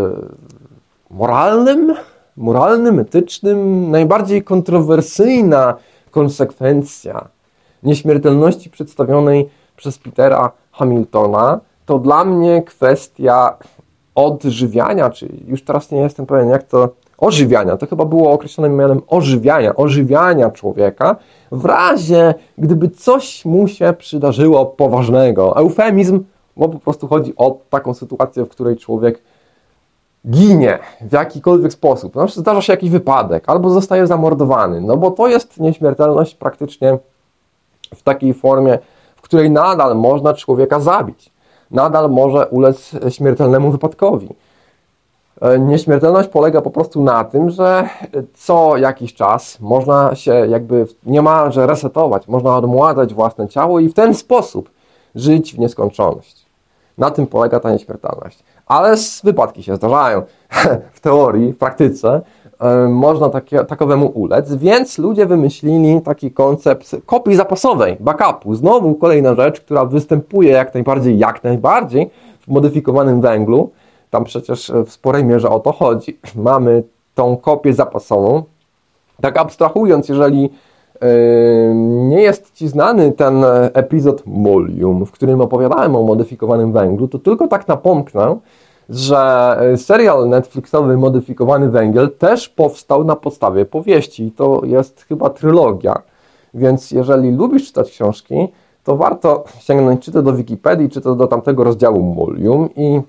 moralnym, moralnym, etycznym, najbardziej kontrowersyjna konsekwencja nieśmiertelności przedstawionej przez Petera Hamiltona, to dla mnie kwestia odżywiania, czy już teraz nie jestem pewien, jak to ożywiania, to chyba było określone mianem ożywiania, ożywiania człowieka, w razie gdyby coś mu się przydarzyło poważnego. Eufemizm, bo po prostu chodzi o taką sytuację, w której człowiek ginie w jakikolwiek sposób. No, zdarza się jakiś wypadek, albo zostaje zamordowany, no bo to jest nieśmiertelność praktycznie w takiej formie, w której nadal można człowieka zabić. Nadal może ulec śmiertelnemu wypadkowi. E, nieśmiertelność polega po prostu na tym, że co jakiś czas można się jakby niemalże resetować, można odmładzać własne ciało i w ten sposób żyć w nieskończoność. Na tym polega ta nieśmiertelność. Ale wypadki się zdarzają [LAUGHS] w teorii, w praktyce. E, można takie, takowemu ulec, więc ludzie wymyślili taki koncept kopii zapasowej, backupu. Znowu kolejna rzecz, która występuje jak najbardziej, jak najbardziej w modyfikowanym węglu. Tam przecież w sporej mierze o to chodzi. [CLEARS THROAT] Mamy tą kopię zapasową. Tak abstrahując, jeżeli yy, nie jest Ci znany ten epizod Molium, w którym opowiadałem o modyfikowanym węglu, to tylko tak napomknę, że e, serial Netflixowy Modyfikowany Węgiel też powstał na podstawie powieści. To jest chyba trylogia. Więc jeżeli lubisz czytać książki, to warto sięgnąć czy to do Wikipedii, czy to do tamtego rozdziału Molium i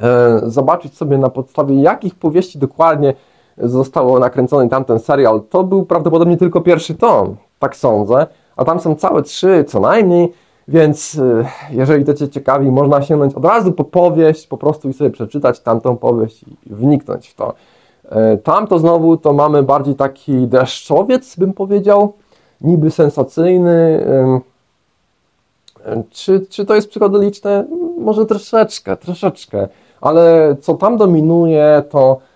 e, zobaczyć sobie na podstawie jakich powieści dokładnie zostało nakręcony tamten serial. To był prawdopodobnie tylko pierwszy tom, tak sądzę, a tam są całe trzy co najmniej więc y, jeżeli to Cię ciekawi, można sięgnąć od razu po powieść, po prostu i sobie przeczytać tamtą powieść i wniknąć w to. E, tam to znowu to mamy bardziej taki deszczowiec, bym powiedział, niby sensacyjny. Czy, czy to jest psychodeliczne? Może troszeczkę, troszeczkę, ale co tam dominuje, to E,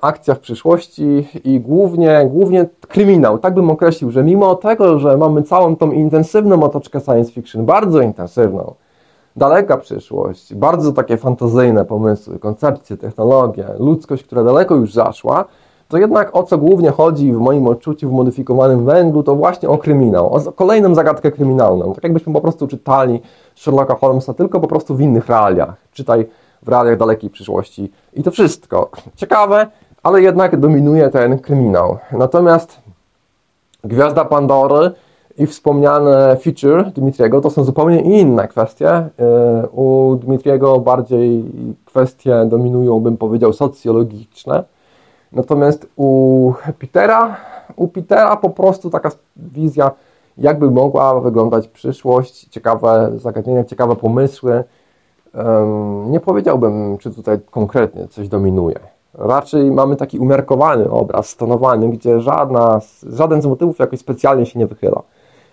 akcja w przyszłości i głównie, głównie kryminał. Tak bym określił, że mimo tego, że mamy całą tą intensywną otoczkę science fiction, bardzo intensywną, daleka przyszłość, bardzo takie fantazyjne pomysły, koncepcje, technologie, ludzkość, która daleko już zaszła, to jednak o co głównie chodzi w moim odczuciu w modyfikowanym węglu, to właśnie o kryminał, o kolejną zagadkę kryminalną. Tak jakbyśmy po prostu czytali Sherlocka Holmesa, tylko po prostu w innych realiach. Czytaj w realiach dalekiej przyszłości. I to wszystko. Ciekawe, ale jednak dominuje ten kryminał. Natomiast Gwiazda Pandory i wspomniane feature Dmitriego to są zupełnie inne kwestie. E, u Dmitriego bardziej kwestie dominują, bym powiedział, socjologiczne. Natomiast u Petera, u Petera po prostu taka wizja, jakby mogła wyglądać przyszłość, ciekawe zagadnienia, ciekawe pomysły, nie powiedziałbym, czy tutaj konkretnie coś dominuje. Raczej mamy taki umiarkowany obraz, stonowany, gdzie żadna, żaden z motywów jakoś specjalnie się nie wychyla.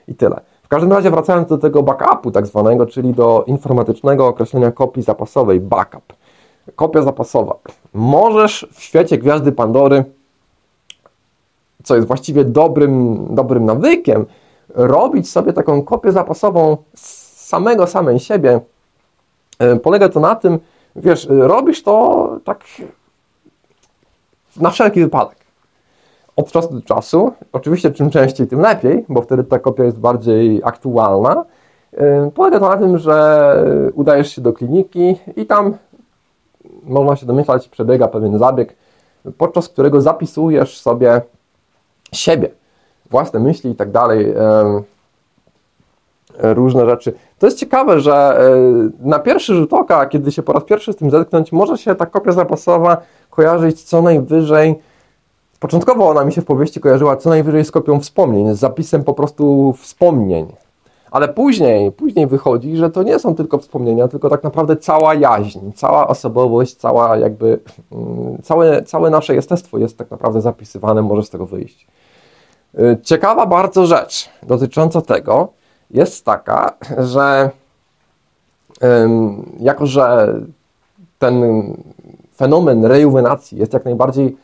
I tyle. W każdym razie wracając do tego backupu tak zwanego, czyli do informatycznego określenia kopii zapasowej, backup. Kopia zapasowa. Możesz w świecie Gwiazdy Pandory, co jest właściwie dobrym, dobrym nawykiem, robić sobie taką kopię zapasową z samego samej siebie, polega to na tym, wiesz, e, robisz to tak na wszelki wypadek. Od czasu do czasu, oczywiście czym częściej, tym lepiej, bo wtedy ta kopia jest bardziej aktualna. E, polega to na tym, że udajesz się do kliniki i tam można się domyślać, przebiega pewien zabieg, podczas którego zapisujesz sobie siebie, własne myśli i tak dalej, różne rzeczy. To jest ciekawe, że e, na pierwszy rzut oka, kiedy się po raz pierwszy z tym zetknąć, może się ta kopia zapasowa kojarzyć co najwyżej. Początkowo ona mi się w powieści kojarzyła co najwyżej z kopią wspomnień, z zapisem po prostu wspomnień. Ale później, później wychodzi, że to nie są tylko wspomnienia, tylko tak naprawdę cała jaźń, cała osobowość, cała jakby, mm, całe, całe nasze jestestwo jest tak naprawdę zapisywane, może z tego wyjść. E, ciekawa bardzo rzecz dotycząca tego, jest taka, że jako, że ten fenomen rejuwenacji jest jak najbardziej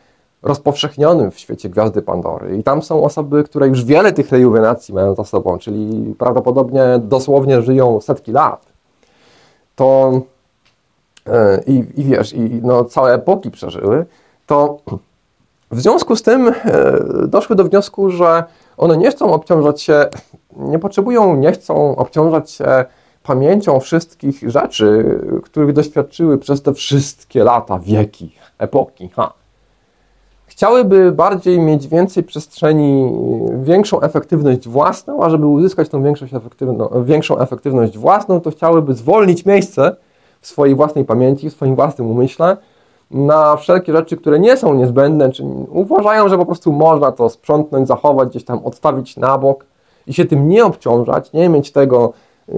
rozpowszechnionym w świecie Gwiazdy Pandory. I tam są osoby, które już wiele tych rejuwenacji mają za sobą, czyli prawdopodobnie dosłownie żyją setki lat. To e, i, i wiesz, i no, całe epoki przeżyły, to w związku z tym e, doszły do wniosku, że one nie chcą obciążać się, nie potrzebują, nie chcą obciążać się pamięcią wszystkich rzeczy, których doświadczyły przez te wszystkie lata, wieki, epoki. Ha. Chciałyby bardziej mieć więcej przestrzeni, większą efektywność własną, a żeby uzyskać tą efektywno, większą efektywność własną, to chciałyby zwolnić miejsce w swojej własnej pamięci, w swoim własnym umyśle, na wszelkie rzeczy, które nie są niezbędne, czy uważają, że po prostu można to sprzątnąć, zachować, gdzieś tam odstawić na bok i się tym nie obciążać, nie mieć tego, y,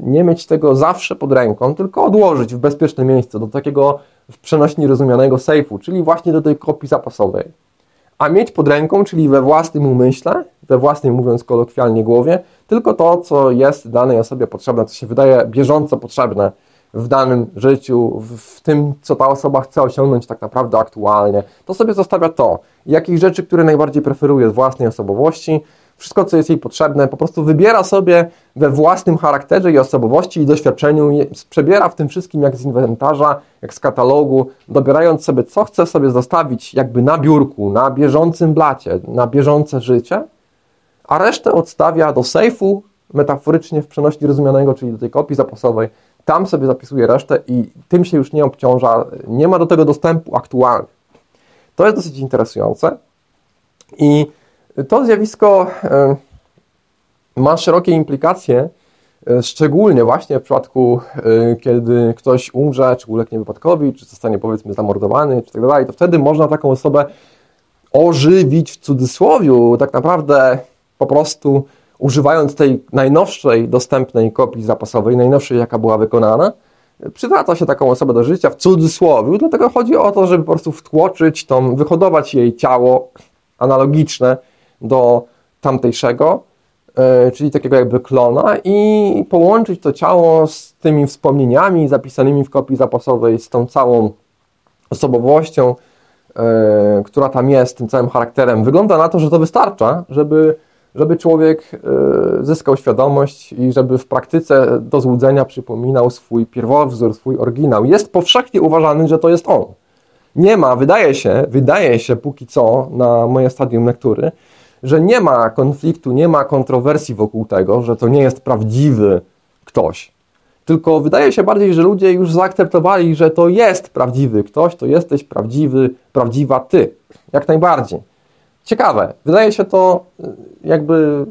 nie mieć tego zawsze pod ręką, tylko odłożyć w bezpieczne miejsce do takiego w przenośni rozumianego sejfu, czyli właśnie do tej kopii zapasowej. A mieć pod ręką, czyli we własnym umyśle, we własnej, mówiąc kolokwialnie, głowie, tylko to, co jest danej osobie potrzebne, co się wydaje bieżąco potrzebne w danym życiu, w tym, co ta osoba chce osiągnąć tak naprawdę aktualnie, to sobie zostawia to. Jakich rzeczy, które najbardziej preferuje z własnej osobowości, wszystko, co jest jej potrzebne, po prostu wybiera sobie we własnym charakterze i osobowości i doświadczeniu, przebiera w tym wszystkim jak z inwentarza, jak z katalogu, dobierając sobie, co chce sobie zostawić jakby na biurku, na bieżącym blacie, na bieżące życie, a resztę odstawia do sejfu, metaforycznie w przenośni rozumianego, czyli do tej kopii zapasowej, tam sobie zapisuje resztę i tym się już nie obciąża, nie ma do tego dostępu aktualnie. To jest dosyć interesujące i to zjawisko e, ma szerokie implikacje, e, szczególnie właśnie w przypadku, e, kiedy ktoś umrze, czy ulegnie wypadkowi, czy zostanie powiedzmy zamordowany, czy tak dalej, to wtedy można taką osobę ożywić w cudzysłowie, tak naprawdę po prostu używając tej najnowszej dostępnej kopii zapasowej, najnowszej jaka była wykonana, przywraca się taką osobę do życia w cudzysłowie, dlatego chodzi o to, żeby po prostu wtłoczyć tą, wyhodować jej ciało analogiczne do tamtejszego, e, czyli takiego jakby klona i połączyć to ciało z tymi wspomnieniami zapisanymi w kopii zapasowej, z tą całą osobowością, e, która tam jest, tym całym charakterem. Wygląda na to, że to wystarcza, żeby żeby człowiek e, zyskał świadomość i żeby w praktyce do złudzenia przypominał swój pierwowzór, swój oryginał. Jest powszechnie uważany, że to jest on. Nie ma, wydaje się, wydaje się póki co na moje stadium lektury, że nie ma konfliktu, nie ma kontrowersji wokół tego, że to nie jest prawdziwy ktoś. Tylko wydaje się bardziej, że ludzie już zaakceptowali, że to jest prawdziwy ktoś, to jesteś prawdziwy, prawdziwa ty. Jak najbardziej. Ciekawe. Wydaje się to y, jakby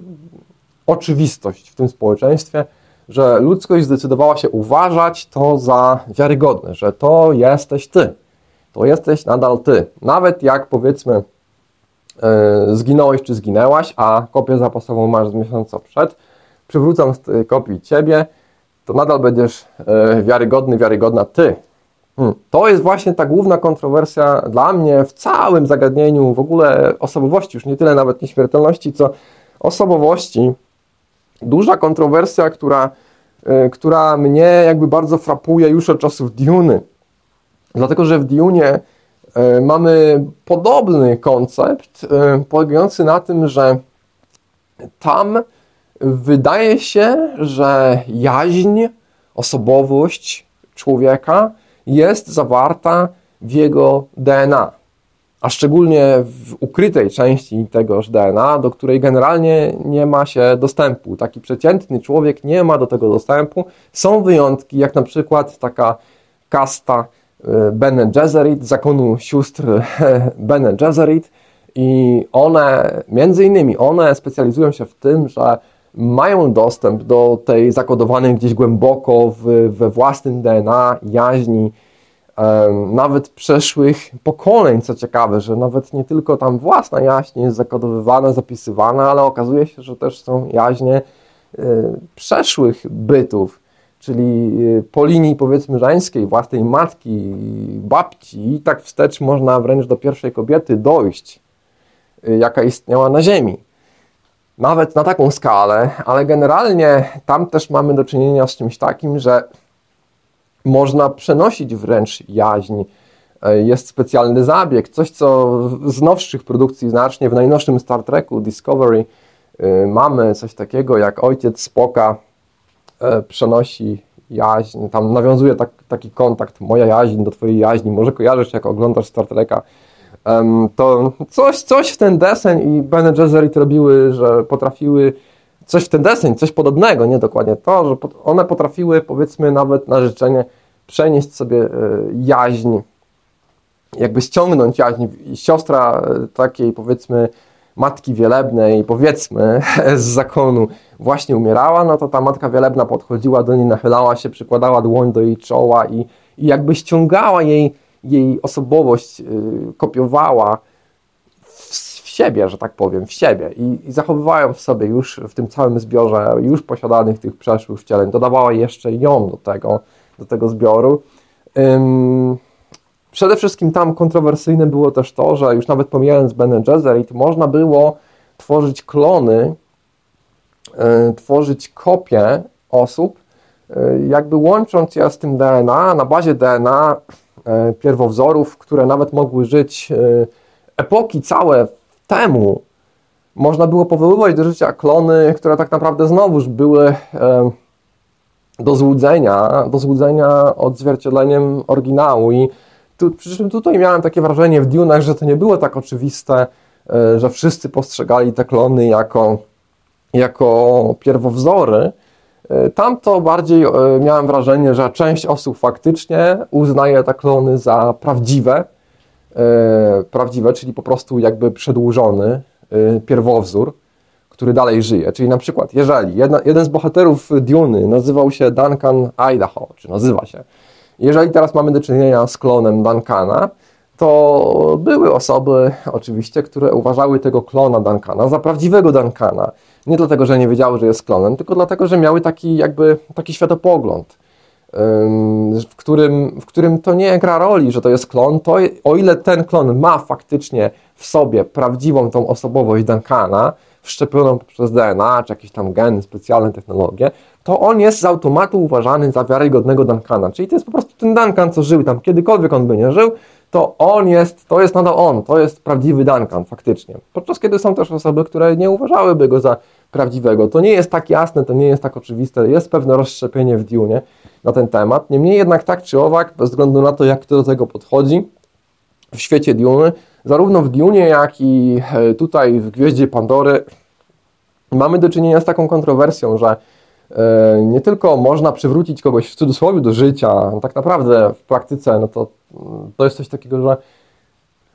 oczywistość w tym społeczeństwie, że ludzkość zdecydowała się uważać to za wiarygodne, że to jesteś ty. To jesteś nadal ty. Nawet jak powiedzmy zginąłeś czy zginęłaś, a kopię zapasową masz z miesiąca przed, przywrócąc kopii ciebie, to nadal będziesz yy, wiarygodny, wiarygodna ty. Hmm. To jest właśnie ta główna kontrowersja dla mnie w całym zagadnieniu w ogóle osobowości, już nie tyle nawet nieśmiertelności, co osobowości. Duża kontrowersja, która, e, która mnie jakby bardzo frapuje już od czasów Duny. Dlatego, że w Dune e, mamy podobny koncept e, polegający na tym, że tam wydaje się, że jaźń, osobowość człowieka jest zawarta w jego DNA, a szczególnie w ukrytej części tegoż DNA, do której generalnie nie ma się dostępu. Taki przeciętny człowiek nie ma do tego dostępu. Są wyjątki, jak na przykład taka kasta e, Bene Gesserit, zakonu sióstr [LAUGHS] Bene Gesserit i one, między innymi, one specjalizują się w tym, że mają dostęp do tej zakodowanej gdzieś głęboko w, we własnym DNA jaźni, nawet przeszłych pokoleń, co ciekawe, że nawet nie tylko tam własna jaźń jest zakodowywana, zapisywana, ale okazuje się, że też są jaźnie e, przeszłych bytów, czyli e, po linii powiedzmy żeńskiej, własnej matki, babci i tak wstecz można wręcz do pierwszej kobiety dojść, e, jaka istniała na Ziemi. Nawet na taką skalę, ale generalnie tam też mamy do czynienia z czymś takim, że można przenosić wręcz jaźń. Jest specjalny zabieg, coś co z nowszych produkcji znacznie, w najnowszym Star Treku Discovery mamy coś takiego jak ojciec Spoka przenosi jaźń, tam nawiązuje tak, taki kontakt, moja jaźń do twojej jaźni, może kojarzysz jak oglądasz Star Treka, to coś, coś w ten deseń i Ben Gesserit robiły, że potrafiły coś w ten deseń, coś podobnego, nie dokładnie to, że one potrafiły powiedzmy nawet na życzenie przenieść sobie e, jaźń, jakby ściągnąć jaźń. Siostra e, takiej powiedzmy matki wielebnej, powiedzmy, [LAUGHS] z zakonu właśnie umierała, no to ta matka wielebna podchodziła do niej, nachylała się, przykładała dłoń do jej czoła i, i jakby ściągała jej, jej osobowość, yy, kopiowała w, w, siebie, że tak powiem, w siebie i, i zachowywają w sobie już w tym całym zbiorze już posiadanych tych przeszłych wcieleń, dodawała jeszcze ją do tego, do tego zbioru. Przede wszystkim tam kontrowersyjne było też to, że już nawet pomijając Ben Gesserit, można było tworzyć klony, yy, tworzyć kopie osób, yy, jakby łącząc je z tym DNA, na bazie DNA yy, pierwowzorów, które nawet mogły żyć epoki całe temu, można było powoływać do życia klony, które tak naprawdę znowuż były do złudzenia, do złudzenia odzwierciedleniem oryginału i tu, przy czym tutaj miałem takie wrażenie w Dunach, że to nie było tak oczywiste, e, że wszyscy postrzegali te klony jako, jako pierwowzory. E, tam to bardziej e, miałem wrażenie, że część osób faktycznie uznaje te klony za prawdziwe, prawdziwe, czyli po prostu jakby przedłużony pierwowzór, który dalej żyje. Czyli na przykład, jeżeli jedna, jeden z bohaterów Duny nazywał się Duncan Idaho, czy nazywa się, jeżeli teraz mamy do czynienia z klonem Duncana, to były osoby oczywiście, które uważały tego klona Duncana za prawdziwego Duncana. Nie dlatego, że nie wiedziały, że jest klonem, tylko dlatego, że miały taki jakby taki światopogląd, w którym, w którym to nie gra roli, że to jest klon, to o ile ten klon ma faktycznie w sobie prawdziwą tą osobowość Duncana, wszczepioną przez DNA, czy jakieś tam geny, specjalne technologie, to on jest z automatu uważany za wiarygodnego Duncana. Czyli to jest po prostu ten Duncan, co żył tam, kiedykolwiek on by nie żył, to on jest, to jest nadal on, to jest prawdziwy Duncan faktycznie. Podczas kiedy są też osoby, które nie uważałyby go za prawdziwego. To nie jest tak jasne, to nie jest tak oczywiste, jest pewne rozszczepienie w Dune na ten temat. Niemniej jednak tak czy owak, bez względu na to, jak kto do tego podchodzi, w świecie Dune, zarówno w Dune, jak i e, tutaj w Gwieździe Pandory mamy do czynienia z taką kontrowersją, że nie tylko można przywrócić kogoś w cudzysłowie do życia, tak naprawdę w praktyce no to, to jest coś takiego, że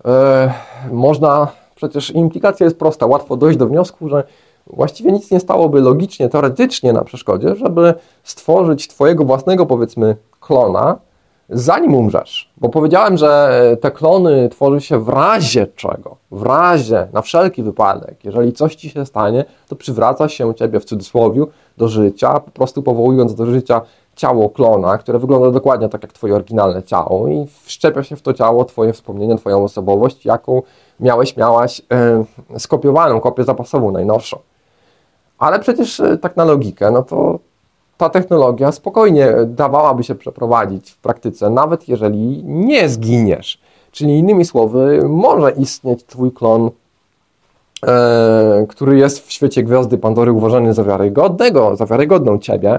e, można, przecież implikacja jest prosta, łatwo dojść do wniosku, że właściwie nic nie stałoby logicznie, teoretycznie na przeszkodzie, żeby stworzyć Twojego własnego, powiedzmy, klona, zanim umrzesz. Bo powiedziałem, że te klony tworzy się w razie czego, w razie, na wszelki wypadek. Jeżeli coś ci się stanie, to przywraca się ciebie w cudzysłowie do życia, po prostu powołując do życia ciało klona, które wygląda dokładnie tak jak twoje oryginalne ciało i wszczepia się w to ciało twoje wspomnienie, twoją osobowość, jaką miałeś, miałaś yy, skopiowaną, kopię zapasową, najnowszą. Ale przecież yy, tak na logikę, no to ta technologia spokojnie dawałaby się przeprowadzić w praktyce, nawet jeżeli nie zginiesz. Czyli innymi słowy, może istnieć Twój klon, e, który jest w świecie Gwiazdy Pandory uważany za wiarygodnego, za wiarygodną Ciebie,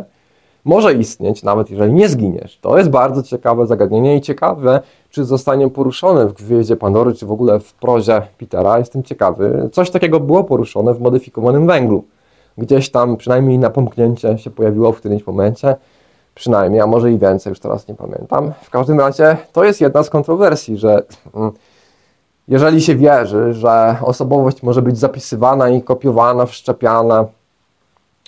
może istnieć, nawet jeżeli nie zginiesz. To jest bardzo ciekawe zagadnienie i ciekawe, czy zostanie poruszone w Gwieździe Pandory, czy w ogóle w prozie Petera. Jestem ciekawy. Coś takiego było poruszone w modyfikowanym węglu gdzieś tam przynajmniej na pomknięcie się pojawiło w którymś momencie, przynajmniej, a może i więcej, już teraz nie pamiętam. W każdym razie to jest jedna z kontrowersji, że mm, jeżeli się wierzy, że osobowość może być zapisywana i kopiowana, wszczepiana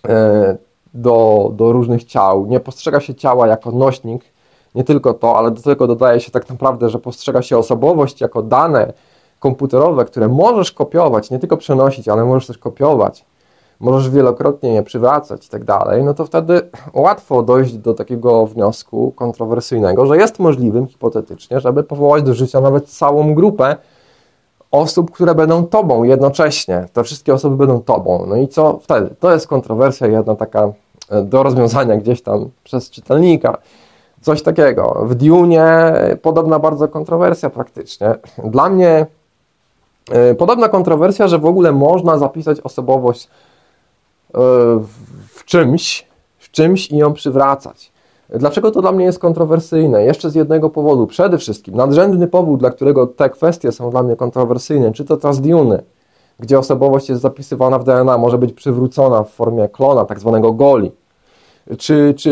e, do, do różnych ciał, nie postrzega się ciała jako nośnik, nie tylko to, ale do tego dodaje się tak naprawdę, że postrzega się osobowość jako dane komputerowe, które możesz kopiować, nie tylko przenosić, ale możesz też kopiować. Możesz wielokrotnie je przywracać i tak dalej, no to wtedy łatwo dojść do takiego wniosku kontrowersyjnego, że jest możliwym hipotetycznie, żeby powołać do życia nawet całą grupę osób, które będą tobą jednocześnie. Te wszystkie osoby będą tobą. No i co wtedy? To jest kontrowersja jedna taka e, do rozwiązania gdzieś tam przez czytelnika. Coś takiego. W Dune podobna bardzo kontrowersja praktycznie. Dla mnie e, podobna kontrowersja, że w ogóle można zapisać osobowość e, w czymś, w czymś i ją przywracać. Dlaczego to dla mnie jest kontrowersyjne? Jeszcze z jednego powodu. Przede wszystkim nadrzędny powód, dla którego te kwestie są dla mnie kontrowersyjne, czy to Dune, gdzie osobowość jest zapisywana w DNA, może być przywrócona w formie klona, tak zwanego goli, czy, czy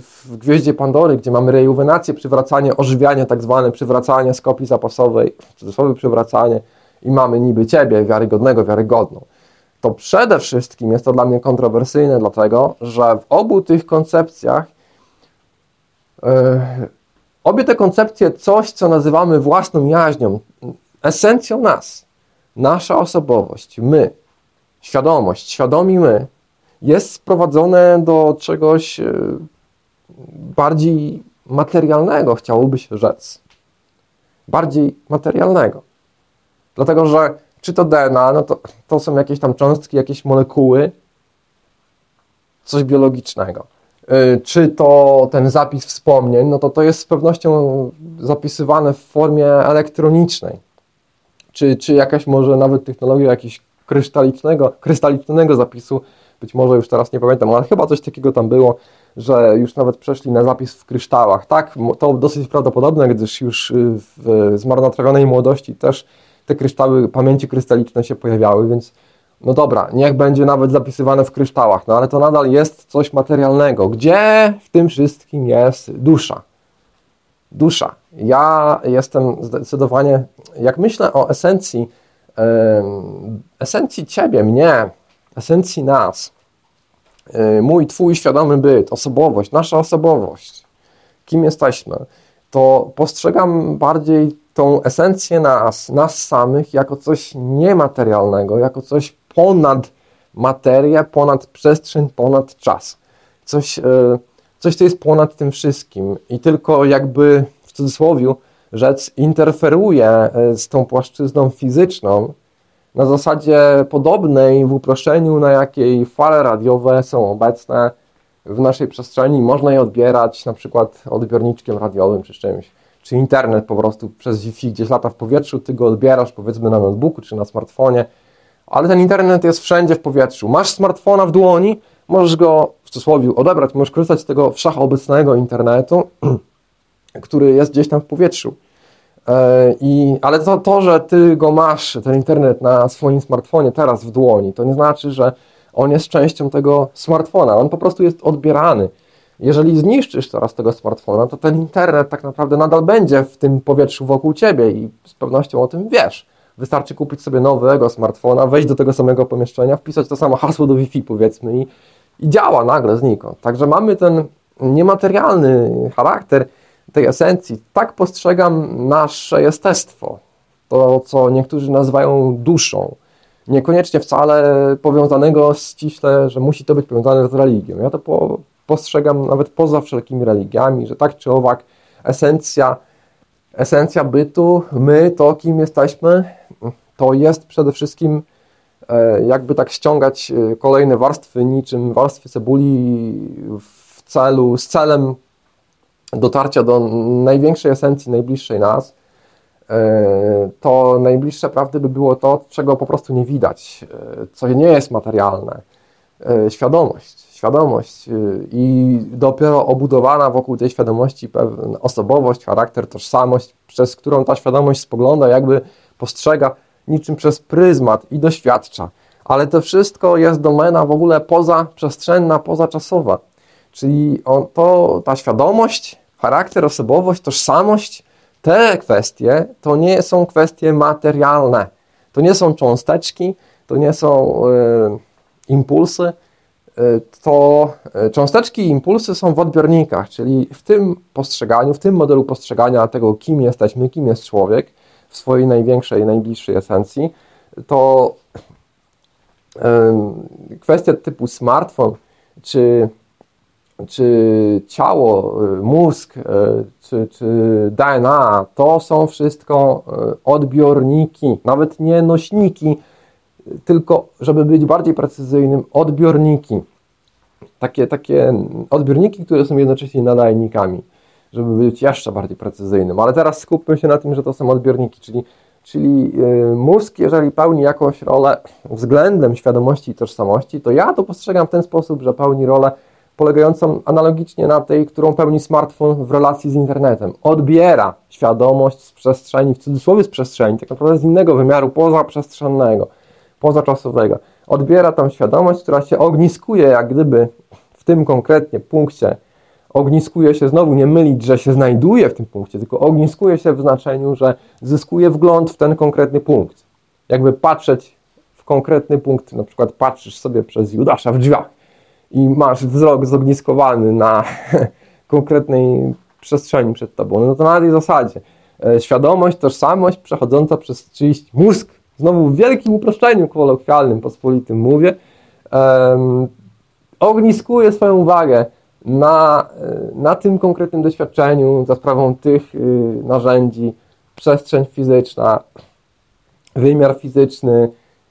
w Gwieździe Pandory, gdzie mamy rejuwenację, przywracanie, ożywianie, tak zwane przywracanie z kopii zapasowej, w cudzysłowie przywracanie i mamy niby Ciebie, wiarygodnego, wiarygodną. To przede wszystkim jest to dla mnie kontrowersyjne, dlatego że w obu tych koncepcjach obie te koncepcje coś, co nazywamy własną jaźnią, esencją nas, nasza osobowość, my, świadomość, świadomi my, jest sprowadzone do czegoś e, bardziej materialnego, chciałoby się rzec. Bardziej materialnego. Dlatego, że czy to DNA, no to, to są jakieś tam cząstki, jakieś molekuły, coś biologicznego. E, czy to ten zapis wspomnień, no to to jest z pewnością zapisywane w formie elektronicznej. Czy, czy jakaś może nawet technologia jakiegoś krystalicznego, krystalicznego zapisu być może już teraz nie pamiętam, ale chyba coś takiego tam było, że już nawet przeszli na zapis w kryształach. Tak, to dosyć prawdopodobne, gdyż już y, w zmarnotrawionej młodości też te kryształy, pamięci krystaliczne się pojawiały, więc no dobra, niech będzie nawet zapisywane w kryształach, no ale to nadal jest coś materialnego. Gdzie w tym wszystkim jest dusza? Dusza. Ja jestem zdecydowanie, jak myślę o esencji, esencji Ciebie, mnie, esencji nas, mój, Twój świadomy byt, osobowość, nasza osobowość, kim jesteśmy, to postrzegam bardziej tą esencję nas, nas samych, jako coś niematerialnego, jako coś ponad materię, ponad przestrzeń, ponad czas. Coś, y, coś, co jest ponad tym wszystkim i tylko jakby w cudzysłowie rzec interferuje y, z tą płaszczyzną fizyczną, na zasadzie podobnej w uproszczeniu, na jakiej fale radiowe są obecne w naszej przestrzeni. Można je odbierać na przykład odbiorniczkiem radiowym czy czymś, czy internet po prostu przez Wi-Fi gdzieś lata w powietrzu, ty go odbierasz powiedzmy na notebooku czy na smartfonie, ale ten internet jest wszędzie w powietrzu. Masz smartfona w dłoni, możesz go w cudzysłowie odebrać, możesz korzystać z tego wszechobecnego internetu, [CLEARS THROAT] który jest gdzieś tam w powietrzu. E, I, ale to, to, że ty go masz, ten internet na swoim smartfonie teraz w dłoni, to nie znaczy, że on jest częścią tego smartfona. On po prostu jest odbierany. Jeżeli zniszczysz teraz tego smartfona, to ten internet tak naprawdę nadal będzie w tym powietrzu wokół ciebie i z pewnością o tym wiesz. Wystarczy kupić sobie nowego smartfona, wejść do tego samego pomieszczenia, wpisać to samo hasło do Wi-Fi powiedzmy i, i działa nagle znikąd. Także mamy ten niematerialny charakter tej esencji. Tak postrzegam nasze jestestwo, to co niektórzy nazywają duszą. Niekoniecznie wcale powiązanego ściśle, że musi to być powiązane z religią. Ja to po, postrzegam nawet poza wszelkimi religiami, że tak czy owak esencja, esencja bytu, my, to kim jesteśmy, to jest przede wszystkim e, jakby tak ściągać e, kolejne warstwy, niczym warstwy cebuli w celu, z celem dotarcia do największej esencji, najbliższej nas, e, to najbliższe prawdy by było to, czego po prostu nie widać, co nie jest materialne. Świadomość. Świadomość i dopiero obudowana wokół tej świadomości pewna osobowość, charakter, tożsamość, przez którą ta świadomość spogląda, jakby postrzega niczym przez pryzmat i doświadcza. Ale to wszystko jest domena w ogóle pozaprzestrzenna, pozaczasowa. Czyli on, to, ta świadomość, charakter, osobowość, tożsamość, te kwestie to nie są kwestie materialne. To nie są cząsteczki, to nie są y, impulsy. To y, cząsteczki i impulsy są w odbiornikach, czyli w tym postrzeganiu, w tym modelu postrzegania tego, kim jesteśmy, kim jest człowiek w swojej największej, najbliższej esencji, to kwestie typu smartfon czy czy ciało, y, mózg, y, czy, czy DNA, to są wszystko odbiorniki, nawet nie nośniki, tylko, żeby być bardziej precyzyjnym, odbiorniki. Takie, takie odbiorniki, które są jednocześnie nadajnikami. żeby być jeszcze bardziej precyzyjnym. Ale teraz skupmy się na tym, że to są odbiorniki, czyli, czyli y, mózg, jeżeli pełni jakąś rolę względem świadomości i tożsamości, to ja to postrzegam w ten sposób, że pełni rolę polegającą analogicznie na tej, którą pełni smartfon w relacji z internetem. Odbiera świadomość z przestrzeni, w cudzysłowie z przestrzeni, tak naprawdę z innego wymiaru, pozaprzestrzennego, pozaczasowego. Odbiera tam świadomość, która się ogniskuje jak gdyby w tym konkretnie punkcie ogniskuje się, znowu nie mylić, że się znajduje w tym punkcie, tylko ogniskuje się w znaczeniu, że zyskuje wgląd w ten konkretny punkt. Jakby patrzeć w konkretny punkt, na przykład patrzysz sobie przez Judasza w drzwiach i masz wzrok zogniskowany na [LAUGHS] konkretnej przestrzeni przed tobą, no to na tej zasadzie e, świadomość, tożsamość przechodząca przez czyjś mózg, znowu w wielkim uproszczeniu kolokwialnym, pospolitym mówię, um, ogniskuje swoją uwagę na, na tym konkretnym doświadczeniu za sprawą tych y, narzędzi, przestrzeń fizyczna, wymiar fizyczny,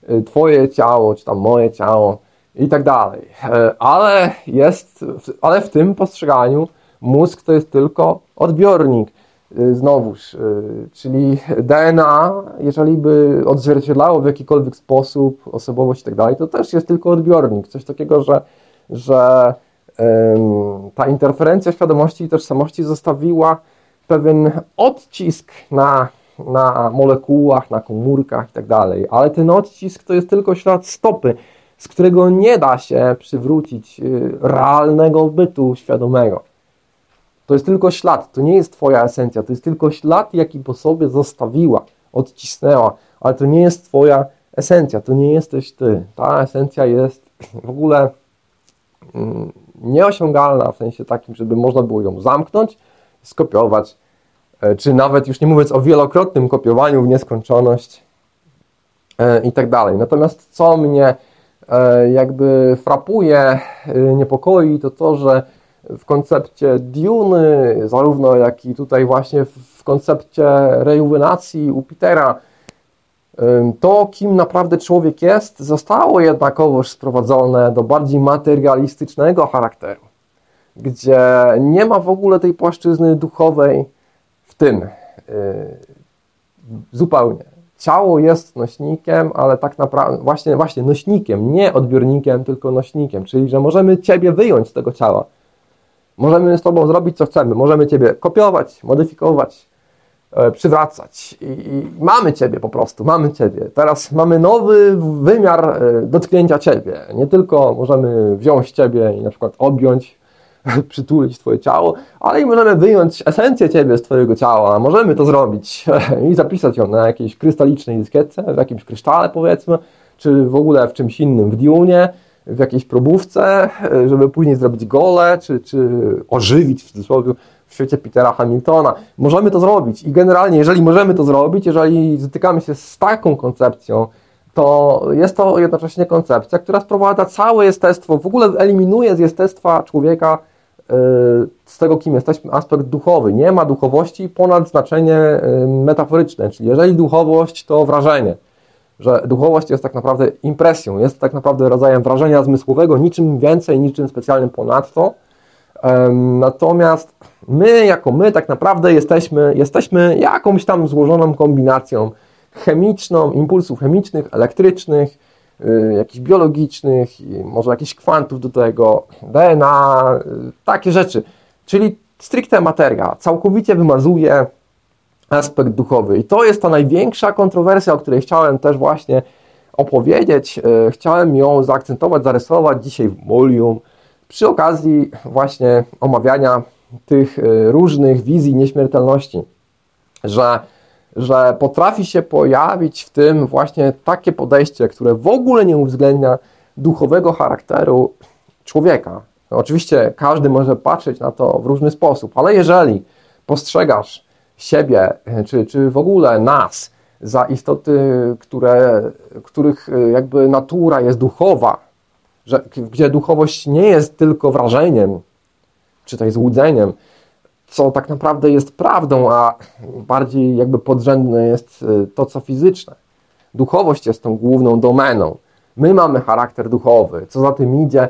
y, Twoje ciało, czy tam moje ciało i tak dalej. E, ale jest, ale w tym postrzeganiu mózg to jest tylko odbiornik. Y, znowuż, czyli DNA, jeżeli by odzwierciedlało w jakikolwiek sposób osobowość i tak dalej, to też jest tylko odbiornik. Coś takiego, że, że ta interferencja świadomości i tożsamości zostawiła pewien odcisk na, na molekułach, na komórkach i tak dalej. Ale ten odcisk to jest tylko ślad stopy, z którego nie da się przywrócić y, realnego bytu świadomego. To jest tylko ślad, to nie jest Twoja esencja, to jest tylko ślad, jaki po sobie zostawiła, odcisnęła, ale to nie jest Twoja esencja, to nie jesteś Ty. Ta esencja jest w ogóle mm, nieosiągalna w sensie takim, żeby można było ją zamknąć, skopiować, e, czy nawet już nie mówiąc o wielokrotnym kopiowaniu w nieskończoność e, i tak dalej. Natomiast co mnie e, jakby frapuje, niepokoi, to to, że w koncepcie Duny, zarówno jak i tutaj właśnie w koncepcie rejuwenacji u Petera, to, kim naprawdę człowiek jest, zostało jednakowoż sprowadzone do bardziej materialistycznego charakteru, gdzie nie ma w ogóle tej płaszczyzny duchowej w tym. Y, zupełnie. Ciało jest nośnikiem, ale tak naprawdę właśnie, właśnie nośnikiem, nie odbiornikiem, tylko nośnikiem, czyli że możemy Ciebie wyjąć z tego ciała. Możemy z Tobą zrobić co chcemy, możemy Ciebie kopiować, modyfikować, E, przywracać. I, mamy Ciebie po prostu, mamy Ciebie. Teraz mamy nowy wymiar e, dotknięcia Ciebie. Nie tylko możemy wziąć Ciebie i na przykład objąć, [LAUGHS] przytulić Twoje ciało, ale i możemy wyjąć esencję Ciebie z Twojego ciała. Możemy to zrobić [LAUGHS] i zapisać ją na jakiejś krystalicznej dyskietce, w jakimś krysztale powiedzmy, czy w ogóle w czymś innym, w diunie, w jakiejś probówce, e, żeby później zrobić gole, czy, czy ożywić w cudzysłowie w świecie Petera Hamiltona. Możemy to zrobić i generalnie, jeżeli możemy to zrobić, jeżeli zatykamy się z taką koncepcją, to jest to jednocześnie koncepcja, która sprowadza całe jestestwo, w ogóle eliminuje z jestestwa człowieka yy, z tego, kim jesteśmy, aspekt duchowy. Nie ma duchowości ponad znaczenie yy, metaforyczne, czyli jeżeli duchowość to wrażenie, że duchowość jest tak naprawdę impresją, jest tak naprawdę rodzajem wrażenia zmysłowego, niczym więcej, niczym specjalnym ponadto. Natomiast my, jako my, tak naprawdę jesteśmy, jesteśmy jakąś tam złożoną kombinacją chemiczną, impulsów chemicznych, elektrycznych, y, jakichś biologicznych, może jakichś kwantów do tego, DNA, y, takie rzeczy. Czyli stricte materia całkowicie wymazuje aspekt duchowy. I to jest ta największa kontrowersja, o której chciałem też właśnie opowiedzieć. Y, chciałem ją zaakcentować, zarysować dzisiaj w Molium przy okazji właśnie omawiania tych y, różnych wizji nieśmiertelności, że, że potrafi się pojawić w tym właśnie takie podejście, które w ogóle nie uwzględnia duchowego charakteru człowieka. Oczywiście każdy może patrzeć na to w różny sposób, ale jeżeli postrzegasz siebie, czy, czy w ogóle nas za istoty, które, których y, jakby natura jest duchowa, że, gdzie duchowość nie jest tylko wrażeniem, czy też złudzeniem, co tak naprawdę jest prawdą, a bardziej jakby podrzędne jest y, to, co fizyczne. Duchowość jest tą główną domeną. My mamy charakter duchowy, co za tym idzie,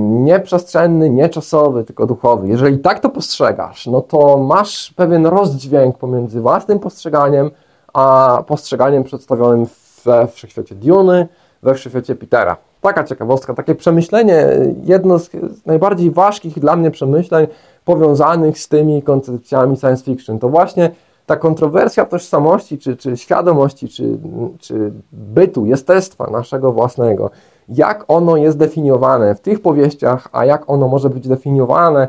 nie przestrzenny, nie czasowy, tylko duchowy. Jeżeli tak to postrzegasz, no to masz pewien rozdźwięk pomiędzy własnym postrzeganiem, a postrzeganiem przedstawionym we wszechświecie Duny, we wszechświecie Petera. Taka ciekawostka, takie przemyślenie, jedno z najbardziej ważkich dla mnie przemyśleń powiązanych z tymi koncepcjami science fiction. To właśnie ta kontrowersja tożsamości, czy, czy świadomości, czy, czy bytu, jestestwa naszego własnego, jak ono jest definiowane w tych powieściach, a jak ono może być definiowane,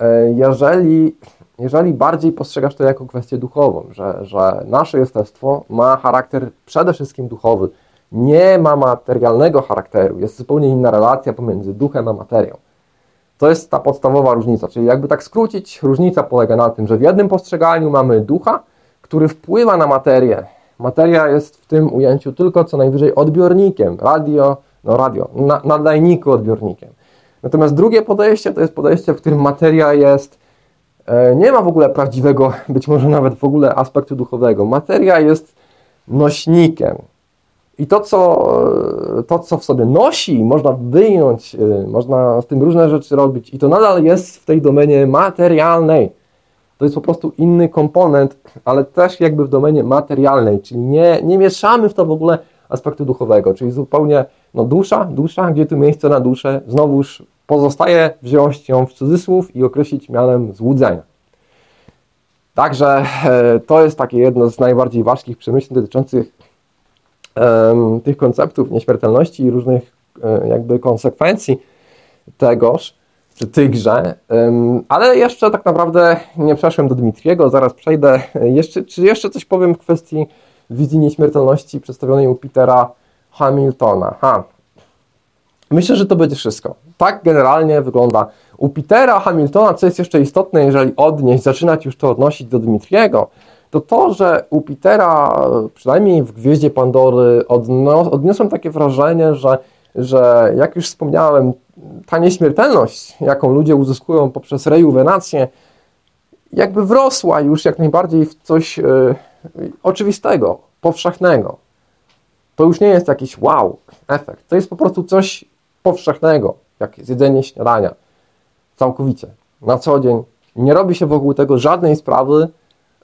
e, jeżeli, jeżeli bardziej postrzegasz to jako kwestię duchową, że, że nasze jestestwo ma charakter przede wszystkim duchowy, nie ma materialnego charakteru, jest zupełnie inna relacja pomiędzy duchem a materią. To jest ta podstawowa różnica, czyli jakby tak skrócić, różnica polega na tym, że w jednym postrzeganiu mamy ducha, który wpływa na materię. Materia jest w tym ujęciu tylko co najwyżej odbiornikiem, radio, no radio, na, nadajniku odbiornikiem. Natomiast drugie podejście to jest podejście, w którym materia jest, e, nie ma w ogóle prawdziwego, być może nawet w ogóle aspektu duchowego. Materia jest nośnikiem. I to co, to, co w sobie nosi, można wyjąć, e, można z tym różne rzeczy robić, i to nadal jest w tej domenie materialnej. To jest po prostu inny komponent, ale też jakby w domenie materialnej, czyli nie, nie mieszamy w to w ogóle aspektu duchowego, czyli zupełnie no dusza, dusza, gdzie tu miejsce na duszę, znowuż pozostaje wziąć ją w cudzysłów i określić mianem złudzenia. Także e, to jest takie jedno z najbardziej ważkich przemyśleń dotyczących um, tych konceptów nieśmiertelności i różnych um, jakby konsekwencji tegoż, czy tychże. Um, ale jeszcze tak naprawdę nie przeszłem do Dmitriego, zaraz przejdę. Jeszcze, czy jeszcze coś powiem w kwestii wizji nieśmiertelności przedstawionej u Petera Hamiltona. Ha. Myślę, że to będzie wszystko. Tak generalnie wygląda u Petera Hamiltona, co jest jeszcze istotne, jeżeli odnieść, zaczynać już to odnosić do Dmitriego, to to, że u Petera, przynajmniej w Gwieździe Pandory, odniosłem takie wrażenie, że, że jak już wspomniałem, ta nieśmiertelność, jaką ludzie uzyskują poprzez rejuwenację, jakby wrosła już jak najbardziej w coś yy, oczywistego, powszechnego. To już nie jest jakiś wow efekt. To jest po prostu coś powszechnego, jak zjedzenie śniadania. Całkowicie. Na co dzień. Nie robi się wokół tego żadnej sprawy.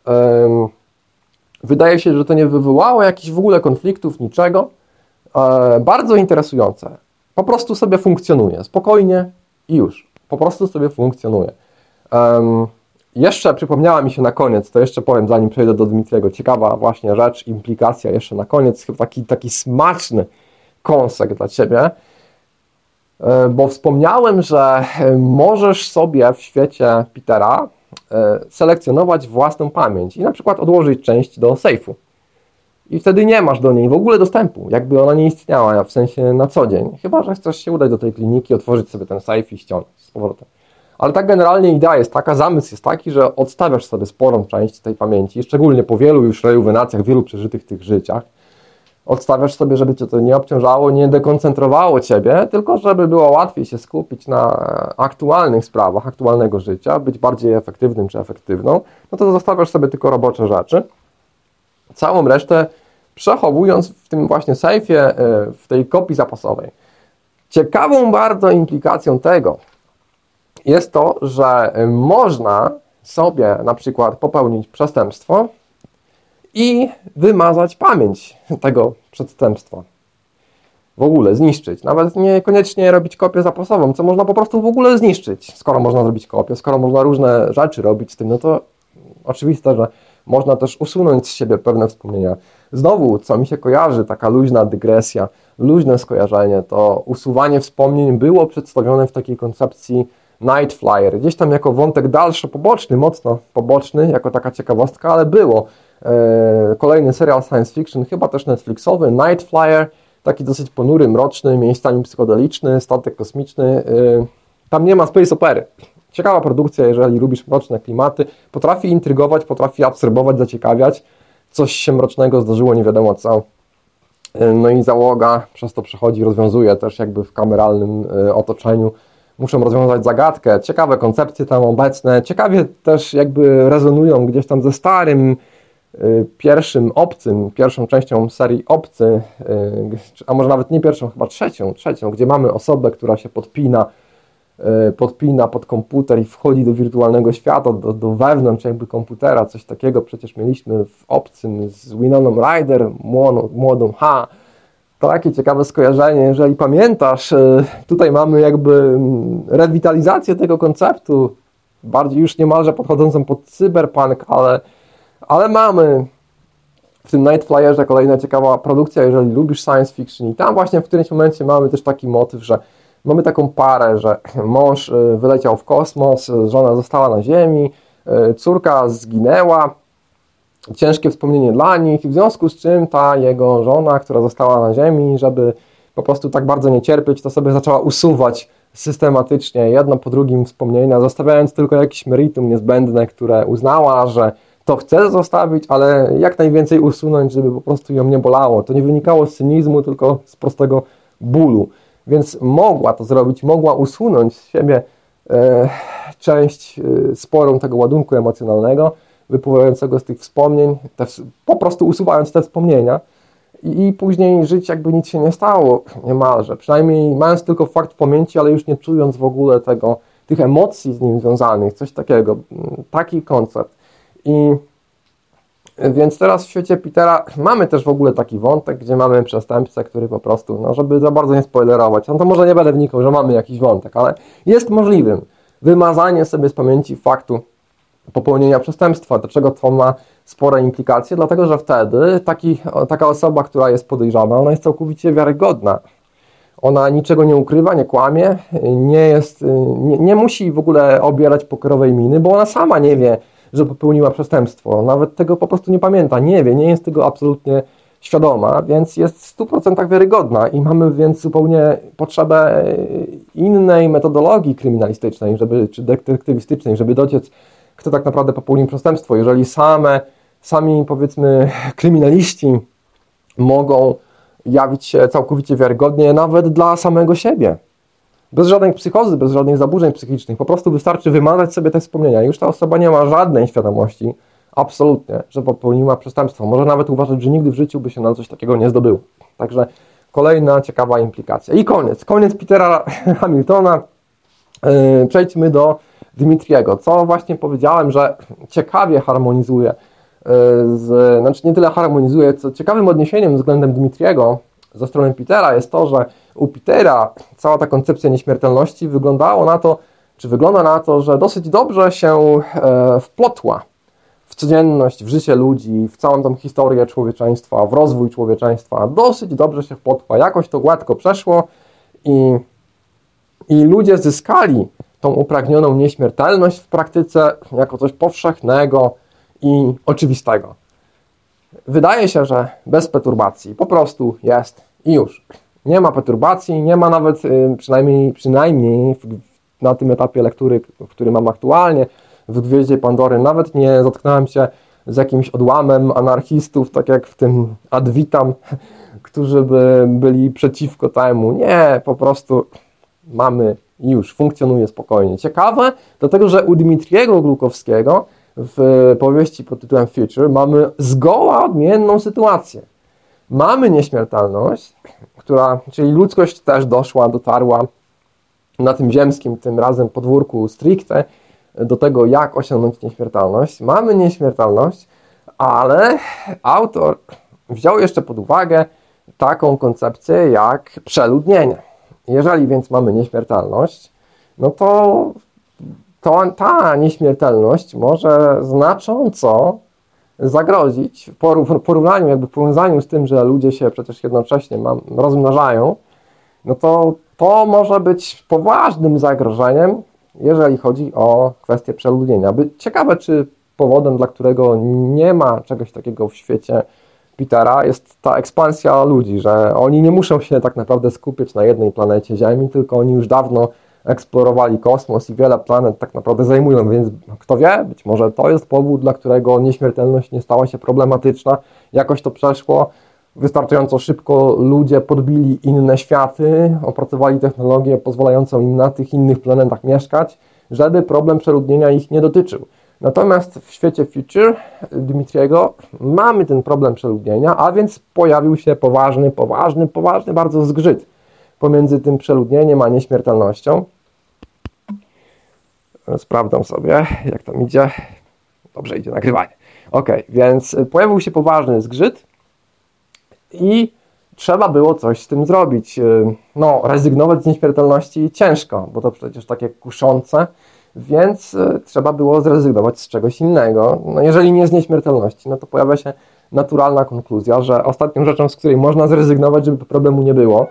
Um, wydaje się, że to nie wywołało jakichś w ogóle konfliktów, niczego. E, bardzo interesujące. Po prostu sobie funkcjonuje. Spokojnie i już. Po prostu sobie funkcjonuje. Um, jeszcze przypomniała mi się na koniec, to jeszcze powiem zanim przejdę do Dmitriego, ciekawa właśnie rzecz, implikacja jeszcze na koniec, chyba taki, taki smaczny kąsek dla Ciebie, e, bo wspomniałem, że e, możesz sobie w świecie Petera e, selekcjonować własną pamięć i na przykład odłożyć część do sejfu. I wtedy nie masz do niej w ogóle dostępu, jakby ona nie istniała, w sensie na co dzień. Chyba, że chcesz się udać do tej kliniki, otworzyć sobie ten sejf i ściągnąć z powrotem. Ale tak generalnie idea jest taka, zamysł jest taki, że odstawiasz sobie sporą część tej pamięci, szczególnie po wielu już rejuwenacjach, wielu przeżytych tych życiach. Odstawiasz sobie, żeby cię to nie obciążało, nie dekoncentrowało ciebie, tylko żeby było łatwiej się skupić na aktualnych sprawach, aktualnego życia, być bardziej efektywnym czy efektywną, no to zostawiasz sobie tylko robocze rzeczy. Całą resztę przechowując w tym właśnie sejfie, e, w tej kopii zapasowej. Ciekawą bardzo implikacją tego, jest to, że można sobie na przykład popełnić przestępstwo i wymazać pamięć [LAUGHS] tego przestępstwa. W ogóle zniszczyć. Nawet niekoniecznie robić kopię zapasową, co można po prostu w ogóle zniszczyć. Skoro można zrobić kopię, skoro można różne rzeczy robić z tym, no to oczywiste, że można też usunąć z siebie pewne wspomnienia. Znowu, co mi się kojarzy, taka luźna dygresja, luźne skojarzenie, to usuwanie wspomnień było przedstawione w takiej koncepcji Night Flyer. Gdzieś tam jako wątek dalszy, poboczny, mocno poboczny, jako taka ciekawostka, ale było. E, kolejny serial science fiction, chyba też Netflixowy, Night Flyer, taki dosyć ponury, mroczny, miejscami psychodeliczny, statek kosmiczny. E, tam nie ma space opery. Ciekawa produkcja, jeżeli lubisz mroczne klimaty. Potrafi intrygować, potrafi absorbować, zaciekawiać. Coś się mrocznego zdarzyło, nie wiadomo co. E, no i załoga przez to przechodzi, rozwiązuje też jakby w kameralnym otoczeniu muszą rozwiązać zagadkę, ciekawe koncepcje tam obecne, ciekawie też jakby rezonują gdzieś tam ze starym pierwszym obcym, pierwszą częścią serii obcy, a może nawet nie pierwszą, chyba trzecią, trzecią, gdzie mamy osobę, która się podpina E, podpina pod komputer i wchodzi do wirtualnego świata, do, do wewnątrz jakby komputera, coś takiego przecież mieliśmy w obcym z Winoną Ryder, młodą, młodą H. Takie ciekawe skojarzenie, jeżeli pamiętasz, e, tutaj mamy jakby mm, rewitalizację tego konceptu, bardziej już niemalże podchodzącą pod cyberpunk, ale, ale mamy w tym Night Flyerze kolejna ciekawa produkcja, jeżeli lubisz science fiction. I tam właśnie w którymś momencie mamy też taki motyw, że Mamy taką parę, że [CLEARS THROAT] mąż y, wyleciał w kosmos, żona została na Ziemi, y, córka zginęła, ciężkie wspomnienie dla nich, w związku z czym ta jego żona, która została na Ziemi, żeby po prostu tak bardzo nie cierpieć, to sobie zaczęła usuwać systematycznie jedno po drugim wspomnienia, zostawiając tylko jakieś meritum niezbędne, które uznała, że to chce zostawić, ale jak najwięcej usunąć, żeby po prostu ją nie bolało. To nie wynikało z cynizmu, tylko z prostego bólu. Więc mogła to zrobić, mogła usunąć z siebie e, część e, sporą tego ładunku emocjonalnego, wypływającego z tych wspomnień, te, po prostu usuwając te wspomnienia i, i, później żyć jakby nic się nie stało niemalże. Przynajmniej mając tylko fakt w pamięci, ale już nie czując w ogóle tego, tych emocji z nim związanych, coś takiego. Taki koncept. I więc teraz w świecie Petera mamy też w ogóle taki wątek, gdzie mamy przestępcę, który po prostu, no żeby za bardzo nie spoilerować, no to może nie będę wnikał, że mamy jakiś wątek, ale jest możliwym wymazanie sobie z pamięci faktu popełnienia przestępstwa. Dlaczego to ma spore implikacje? Dlatego, że wtedy taki, taka osoba, która jest podejrzana, ona jest całkowicie wiarygodna. Ona niczego nie ukrywa, nie kłamie, nie, jest, nie, nie musi w ogóle obierać pokerowej miny, bo ona sama nie wie, że popełniła przestępstwo. Nawet tego po prostu nie pamięta, nie wie, nie jest tego absolutnie świadoma, więc jest w 100% wiarygodna i mamy więc zupełnie potrzebę innej metodologii kryminalistycznej, żeby, czy detektywistycznej, żeby dociec, kto tak naprawdę popełnił przestępstwo. Jeżeli same, sami powiedzmy [LAUGHS] kryminaliści mogą jawić się całkowicie wiarygodnie nawet dla samego siebie bez żadnej psychozy, bez żadnych zaburzeń psychicznych. Po prostu wystarczy wymazać sobie te wspomnienia. Już ta osoba nie ma żadnej świadomości, absolutnie, że popełniła przestępstwo. Może nawet uważać, że nigdy w życiu by się na coś takiego nie zdobył. Także kolejna ciekawa implikacja. I koniec. Koniec Petera [LAUGHS] Hamiltona. Yy, przejdźmy do Dmitriego. Co właśnie powiedziałem, że ciekawie harmonizuje yy, z, znaczy nie tyle harmonizuje, co ciekawym odniesieniem względem Dmitriego ze strony Petera jest to, że u Petera cała ta koncepcja nieśmiertelności wyglądało na to, czy wygląda na to, że dosyć dobrze się e, wplotła w codzienność, w życie ludzi, w całą tą historię człowieczeństwa, w rozwój człowieczeństwa. Dosyć dobrze się wplotła, jakoś to gładko przeszło i, i ludzie zyskali tą upragnioną nieśmiertelność w praktyce jako coś powszechnego i oczywistego. Wydaje się, że bez perturbacji po prostu jest i już. Nie ma perturbacji, nie ma nawet y, przynajmniej, przynajmniej na tym etapie lektury, który mam aktualnie w Gwieździe Pandory, nawet nie zatknąłem się z jakimś odłamem anarchistów, tak jak w tym Adwitam, którzy by byli przeciwko temu. Nie, po prostu mamy już, funkcjonuje spokojnie. Ciekawe, dlatego że u Dmitriego Glukowskiego w powieści pod tytułem Future mamy zgoła odmienną sytuację. Mamy nieśmiertelność, która, czyli ludzkość też doszła, dotarła na tym ziemskim, tym razem podwórku stricte, do tego, jak osiągnąć nieśmiertelność. Mamy nieśmiertelność, ale autor wziął jeszcze pod uwagę taką koncepcję jak przeludnienie. Jeżeli więc mamy nieśmiertelność, no to, to ta nieśmiertelność może znacząco zagrozić w porównaniu, jakby powiązaniu z tym, że ludzie się przecież jednocześnie rozmnażają, no to to może być poważnym zagrożeniem, jeżeli chodzi o kwestię przeludnienia. Ciekawe, czy powodem, dla którego nie ma czegoś takiego w świecie Petera, jest ta ekspansja ludzi, że oni nie muszą się tak naprawdę skupiać na jednej planecie Ziemi, tylko oni już dawno eksplorowali kosmos i wiele planet tak naprawdę zajmują, więc kto wie, być może to jest powód, dla którego nieśmiertelność nie stała się problematyczna. Jakoś to przeszło, wystarczająco szybko ludzie podbili inne światy, opracowali technologię pozwalającą im na tych innych planetach mieszkać, żeby problem przeludnienia ich nie dotyczył. Natomiast w świecie Future Dmitriego mamy ten problem przeludnienia, a więc pojawił się poważny, poważny, poważny bardzo zgrzyt pomiędzy tym przeludnieniem a nieśmiertelnością. Sprawdzam sobie, jak tam idzie. Dobrze idzie nagrywanie. Ok, więc pojawił się poważny zgrzyt i trzeba było coś z tym zrobić. No, rezygnować z nieśmiertelności ciężko, bo to przecież takie kuszące więc e, trzeba było zrezygnować z czegoś innego. No jeżeli nie z nieśmiertelności, no to pojawia się naturalna konkluzja, że ostatnią rzeczą, z której można zrezygnować, żeby problemu nie było,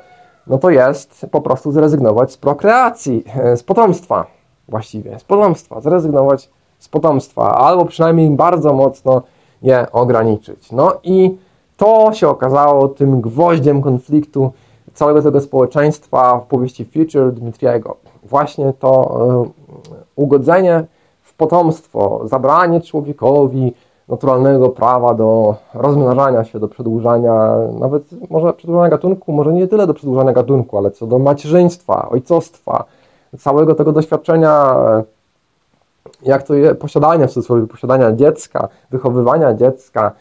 no to jest po prostu zrezygnować z prokreacji, e, z potomstwa właściwie, z potomstwa, zrezygnować z potomstwa, albo przynajmniej bardzo mocno je ograniczyć. No i to się okazało tym gwoździem konfliktu całego tego społeczeństwa w powieści Future Dmitriego. Właśnie to e, ugodzenie w potomstwo, zabranie człowiekowi naturalnego prawa do rozmnażania się, do przedłużania, nawet może przedłużania gatunku, może nie tyle do przedłużania gatunku, ale co do macierzyństwa, ojcostwa, całego tego doświadczenia, e, jak to jest, posiadania w cudzysłowie, posiadania dziecka, wychowywania dziecka,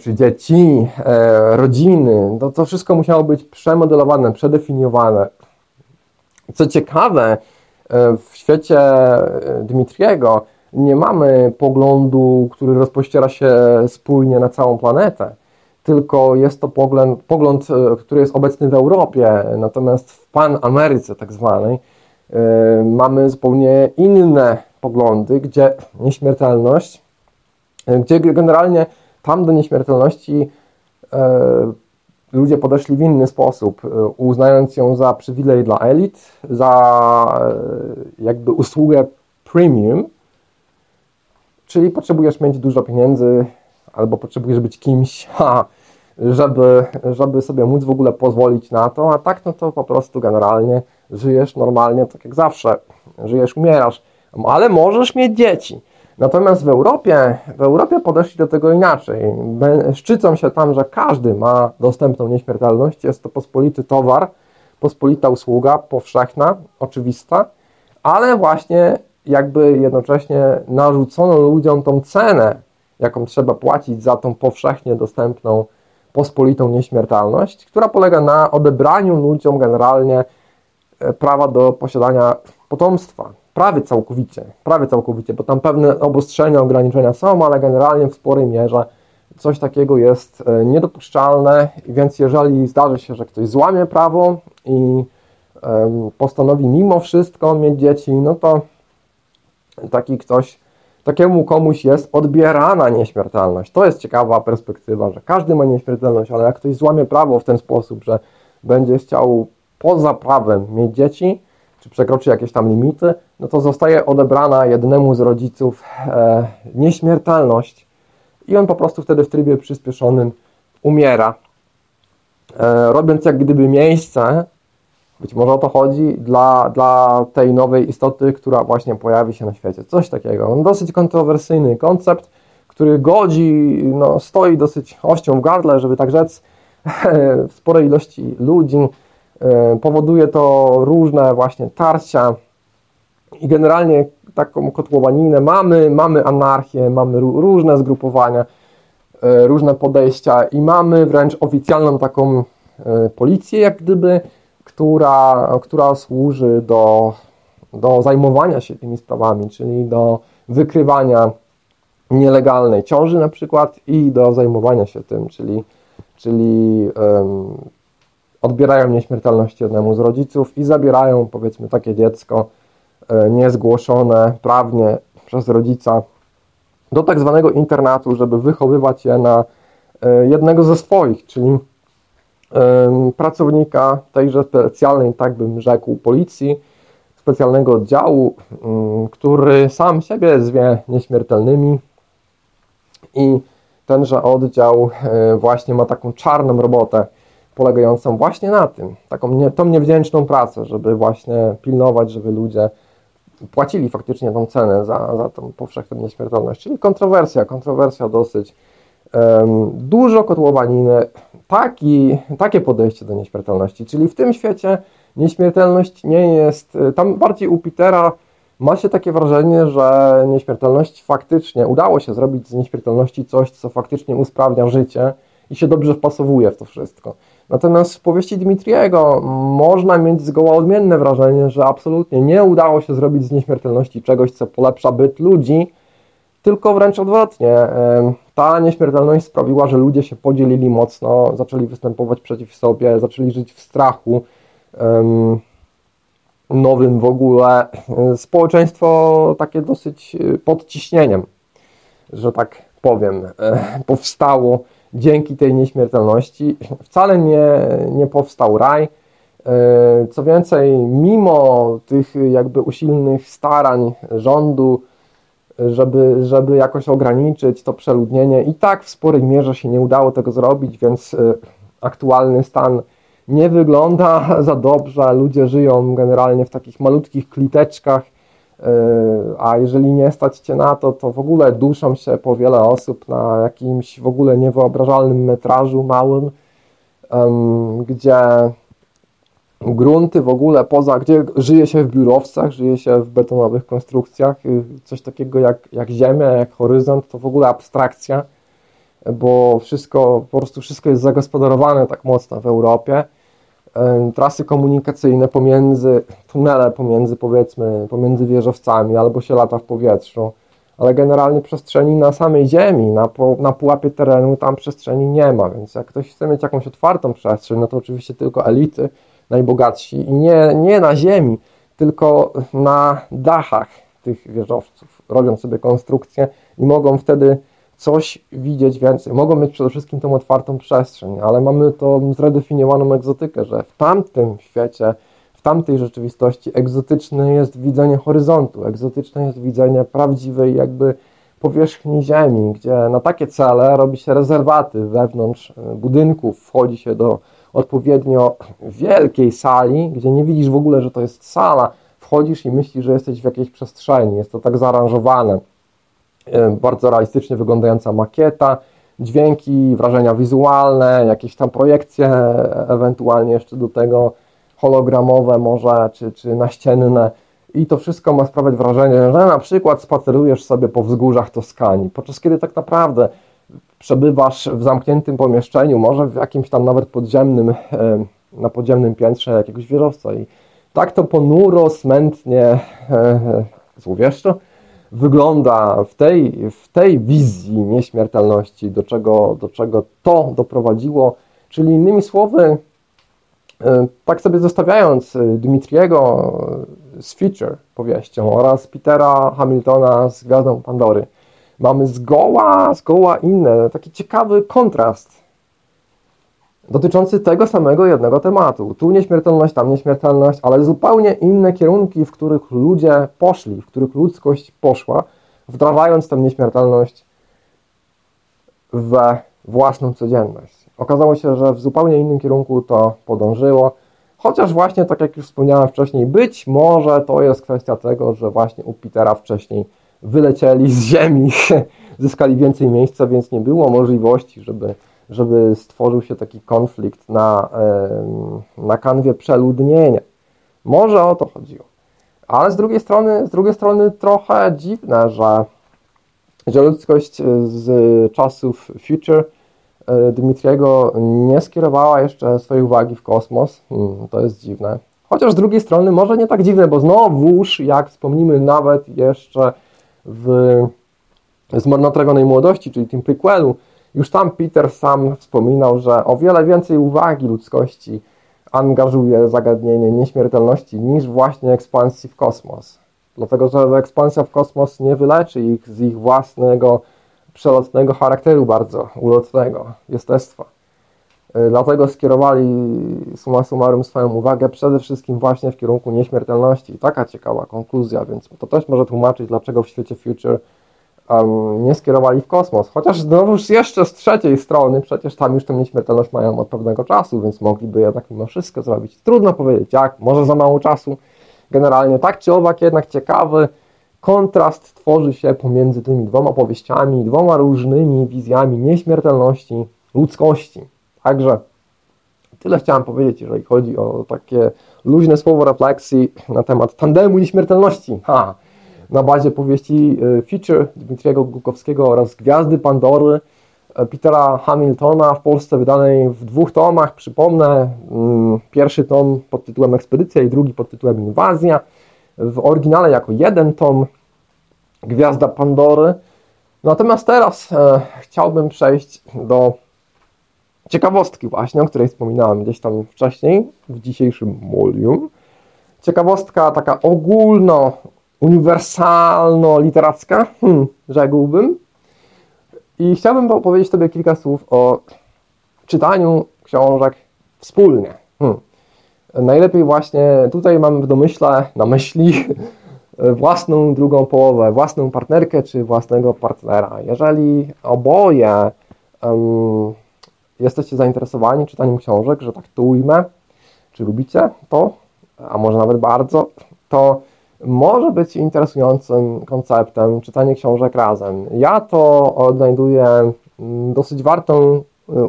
czy dzieci, rodziny, to, to wszystko musiało być przemodelowane, przedefiniowane. Co ciekawe, e, w świecie e, Dmitriego nie mamy poglądu, który rozpościera się spójnie na całą planetę, tylko jest to pogląd, pogląd e, który jest obecny w Europie, natomiast w Pan-Ameryce tak zwanej mamy zupełnie inne poglądy, gdzie nieśmiertelność, gdzie generalnie tam do nieśmiertelności ludzie podeszli w inny sposób, e, uznając ją za przywilej dla elit, za e, jakby usługę premium, czyli potrzebujesz mieć dużo pieniędzy albo potrzebujesz być kimś, [LAUGHS] ha, żeby, żeby sobie móc w ogóle pozwolić na to, a tak no to po prostu generalnie żyjesz normalnie, tak jak zawsze, żyjesz, umierasz, ale możesz mieć dzieci. Natomiast w Europie, w Europie podeszli do tego inaczej. Szczycą się tam, że każdy ma dostępną nieśmiertelność. Jest to pospolity towar, pospolita usługa, powszechna, oczywista, ale właśnie jakby jednocześnie narzucono ludziom tą cenę, jaką trzeba płacić za tą powszechnie dostępną, pospolitą nieśmiertelność, która polega na odebraniu ludziom generalnie e, prawa do posiadania potomstwa prawie całkowicie, prawie całkowicie, bo tam pewne obostrzenia, ograniczenia są, ale generalnie w sporej mierze coś takiego jest e, niedopuszczalne, więc jeżeli zdarzy się, że ktoś złamie prawo i postanowi mimo wszystko mieć dzieci, no to taki ktoś, takiemu komuś jest odbierana nieśmiertelność. To jest ciekawa perspektywa, że każdy ma nieśmiertelność, ale jak ktoś złamie prawo w ten sposób, że będzie chciał poza prawem mieć dzieci, czy przekroczy jakieś tam limity, no to zostaje odebrana jednemu z rodziców e, nieśmiertelność i on po prostu wtedy w trybie przyspieszonym umiera, e, robiąc jak gdyby miejsce, być może o to chodzi, dla, dla tej nowej istoty, która właśnie pojawi się na świecie. Coś takiego. On dosyć kontrowersyjny koncept, który godzi, no, stoi dosyć ością w gardle, żeby tak rzec, [LAUGHS] w sporej ilości ludzi. E, powoduje to różne właśnie tarcia i generalnie taką kotłowaninę mamy, mamy anarchię, mamy różne zgrupowania, e, różne podejścia i mamy wręcz oficjalną taką e, policję, jak gdyby, która, która służy do, do zajmowania się tymi sprawami, czyli do wykrywania nielegalnej ciąży na przykład i do zajmowania się tym, czyli, czyli um, odbierają nieśmiertelność jednemu z rodziców i zabierają powiedzmy takie dziecko e, niezgłoszone prawnie przez rodzica do tak zwanego internatu, żeby wychowywać je na e, jednego ze swoich, czyli pracownika tejże specjalnej, tak bym rzekł, policji, specjalnego oddziału, mm, który sam siebie zwie nieśmiertelnymi. I tenże oddział e, właśnie ma taką czarną robotę, polegającą właśnie na tym, taką nie, tą niewdzięczną pracę, żeby właśnie pilnować, żeby ludzie płacili faktycznie tą cenę za, za tą powszechną nieśmiertelność, czyli kontrowersja, kontrowersja dosyć um, dużo kotłowaniny, taki, takie podejście do nieśmiertelności, czyli w tym świecie nieśmiertelność nie jest, tam bardziej u Petera ma się takie wrażenie, że nieśmiertelność faktycznie, udało się zrobić z nieśmiertelności coś, co faktycznie usprawnia życie i się dobrze wpasowuje w to wszystko. Natomiast w powieści Dmitriego można mieć zgoła odmienne wrażenie, że absolutnie nie udało się zrobić z nieśmiertelności czegoś, co polepsza byt ludzi, tylko wręcz odwrotnie. Ta nieśmiertelność sprawiła, że ludzie się podzielili mocno, zaczęli występować przeciw sobie, zaczęli żyć w strachu nowym w ogóle. Społeczeństwo takie dosyć pod ciśnieniem, że tak powiem, powstało dzięki tej nieśmiertelności. Wcale nie, nie powstał raj. Co więcej, mimo tych jakby usilnych starań rządu, żeby, żeby jakoś ograniczyć to przeludnienie. I tak w sporej mierze się nie udało tego zrobić, więc e, aktualny stan nie wygląda [LAUGHS] za dobrze. Ludzie żyją generalnie w takich malutkich kliteczkach, e, a jeżeli nie stać cię na to, to w ogóle duszą się po wiele osób na jakimś w ogóle niewyobrażalnym metrażu małym, gdzie grunty w ogóle poza, gdzie żyje się w biurowcach, żyje się w betonowych konstrukcjach, y, coś takiego jak, jak ziemia, jak horyzont, to w ogóle abstrakcja, bo wszystko, po prostu wszystko jest zagospodarowane tak mocno w Europie. Trasy komunikacyjne pomiędzy, tunele pomiędzy powiedzmy, pomiędzy wieżowcami, albo się lata w powietrzu, ale generalnie przestrzeni na samej ziemi, na, na pułapie terenu tam przestrzeni nie ma, więc jak ktoś chce mieć jakąś otwartą przestrzeń, no to oczywiście tylko elity, najbogatsi i nie, nie na ziemi, tylko na dachach tych wieżowców. Robią sobie konstrukcję i mogą wtedy coś widzieć więcej. Mogą mieć przede wszystkim tą otwartą przestrzeń, ale mamy tą zredefiniowaną egzotykę, że w tamtym świecie, w tamtej rzeczywistości egzotyczne jest widzenie horyzontu, egzotyczne jest widzenie prawdziwej jakby powierzchni ziemi, gdzie na takie cele robi się rezerwaty wewnątrz e, budynków, wchodzi się do odpowiednio wielkiej sali, gdzie nie widzisz w ogóle, że to jest sala, wchodzisz i myślisz, że jesteś w jakiejś przestrzeni. Jest to tak zaaranżowane. E, bardzo realistycznie wyglądająca makieta, dźwięki, wrażenia wizualne, jakieś tam projekcje, ewentualnie jeszcze do tego hologramowe może, czy, czy naścienne. I to wszystko ma sprawiać wrażenie, że na przykład spacerujesz sobie po wzgórzach Toskanii, podczas kiedy tak naprawdę przebywasz w zamkniętym pomieszczeniu, może w jakimś tam nawet podziemnym, e, na podziemnym piętrze jakiegoś wieżowca i tak to ponuro, smętnie, e, e, złowieszczo wygląda w tej, w tej wizji nieśmiertelności, do czego, do czego to doprowadziło, czyli innymi słowy, tak sobie zostawiając Dmitriego z Feature powieścią oraz Petera Hamiltona z Gwiazdą Pandory, mamy zgoła, zgoła inne, taki ciekawy kontrast dotyczący tego samego jednego tematu. Tu nieśmiertelność, tam nieśmiertelność, ale zupełnie inne kierunki, w których ludzie poszli, w których ludzkość poszła, wdrażając tę nieśmiertelność we własną codzienność. Okazało się, że w zupełnie innym kierunku to podążyło, chociaż właśnie, tak jak już wspomniałem wcześniej, być może to jest kwestia tego, że właśnie u Petera wcześniej wylecieli z ziemi, [LAUGHS] zyskali więcej miejsca, więc nie było możliwości, żeby, żeby stworzył się taki konflikt na, na kanwie przeludnienia. Może o to chodziło. Ale z drugiej strony, z drugiej strony trochę dziwne, że, że ludzkość z czasów Future e, Dmitriego nie skierowała jeszcze swojej uwagi w kosmos. Hmm, to jest dziwne. Chociaż z drugiej strony może nie tak dziwne, bo znowuż, jak wspomnimy nawet jeszcze w Zmarnotragonej Młodości, czyli tym prequelu, już tam Peter sam wspominał, że o wiele więcej uwagi ludzkości angażuje zagadnienie nieśmiertelności niż właśnie ekspansji w kosmos. Dlatego, że ekspansja w kosmos nie wyleczy ich z ich własnego przelotnego charakteru bardzo ulotnego, jestestwa. E, dlatego skierowali summa summarum swoją uwagę przede wszystkim właśnie w kierunku nieśmiertelności. Taka ciekawa konkluzja, więc to też może tłumaczyć, dlaczego w świecie Future um, nie skierowali w kosmos. Chociaż znowuż jeszcze z trzeciej strony, przecież tam już tę nieśmiertelność mają od pewnego czasu, więc mogliby jednak mimo wszystko zrobić. Trudno powiedzieć jak, może za mało czasu. Generalnie tak czy owak jednak ciekawy kontrast tworzy się pomiędzy tymi dwoma powieściami, dwoma różnymi wizjami nieśmiertelności ludzkości. Także tyle chciałem powiedzieć, jeżeli chodzi o takie luźne słowo refleksji na temat tandemu nieśmiertelności. Ha! Na bazie powieści Feature Dmitriego Gukowskiego oraz Gwiazdy Pandory Petera Hamiltona w Polsce wydanej w dwóch tomach. Przypomnę, mm, pierwszy tom pod tytułem Ekspedycja i drugi pod tytułem Inwazja. W oryginale jako jeden tom Gwiazda Pandory. Natomiast teraz e, chciałbym przejść do ciekawostki właśnie, o której wspominałem gdzieś tam wcześniej w dzisiejszym molium. Ciekawostka taka ogólno, uniwersalno-literacka, hmm, rzekłbym. I chciałbym opowiedzieć Tobie kilka słów o czytaniu książek wspólnie. Hmm. Najlepiej właśnie tutaj mam w domyśle, na myśli [LAUGHS] własną drugą połowę, własną partnerkę czy własnego partnera. Jeżeli oboje um, jesteście zainteresowani czytaniem książek, że tak to ujmę, czy lubicie to, a może nawet bardzo, to może być interesującym konceptem czytanie książek razem. Ja to odnajduję mm, dosyć wartą y,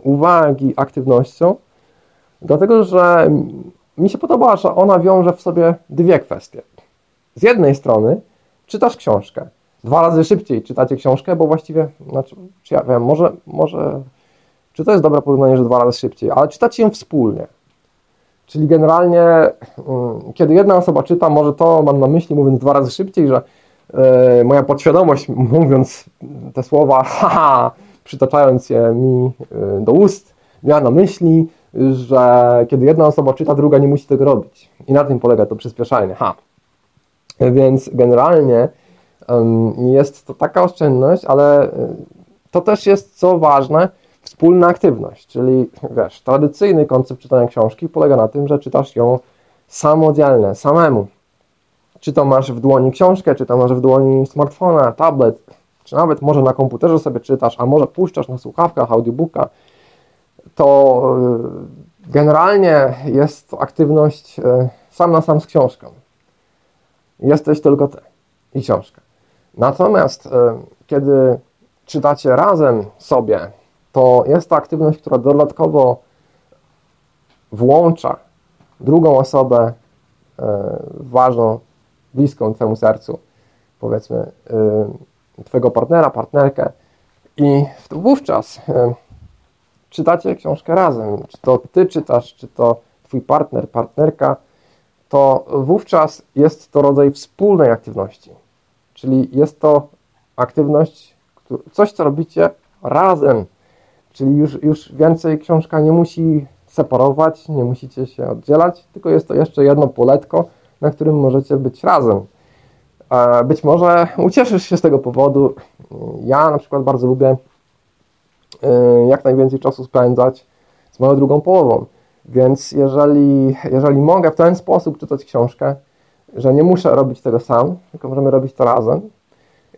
uwagi aktywnością, dlatego że mi się podoba, że ona wiąże w sobie dwie kwestie. Z jednej strony czytasz książkę. Dwa razy szybciej czytacie książkę, bo właściwie, znaczy, czy ja wiem, może, może, czy to jest dobre porównanie, że dwa razy szybciej, ale czytacie ją wspólnie. Czyli generalnie, mm, kiedy jedna osoba czyta, może to mam na myśli, mówiąc dwa razy szybciej, że e, moja podświadomość, [LAUGHS] mówiąc te słowa, haha, przytaczając je mi e, do ust, miała na myśli, że kiedy jedna osoba czyta, druga nie musi tego robić. I na tym polega to przyspieszanie. Ha. Więc generalnie jest to taka oszczędność, ale e, to też jest, co ważne, wspólna aktywność, czyli wiesz, tradycyjny koncept czytania książki polega na tym, że czytasz ją samodzielnie, samemu. Czy to masz w dłoni książkę, czy to masz w dłoni smartfona, tablet, czy nawet może na komputerze sobie czytasz, a może puszczasz na słuchawkach audiobooka, to y, generalnie jest to aktywność y, sam na sam z książką. Jesteś tylko ty i książka. Natomiast y, kiedy czytacie razem sobie to jest to aktywność, która dodatkowo włącza drugą osobę e, ważną, bliską Twojemu sercu, powiedzmy e, Twojego partnera, partnerkę. I wówczas e, czytacie książkę razem, czy to Ty czytasz, czy to Twój partner, partnerka, to wówczas jest to rodzaj wspólnej aktywności. Czyli jest to aktywność, coś, co robicie razem, Czyli już, już więcej książka nie musi separować, nie musicie się oddzielać, tylko jest to jeszcze jedno poletko, na którym możecie być razem. Być może ucieszysz się z tego powodu. Ja na przykład bardzo lubię y, jak najwięcej czasu spędzać z moją drugą połową. Więc jeżeli, jeżeli mogę w ten sposób czytać książkę, że nie muszę robić tego sam, tylko możemy robić to razem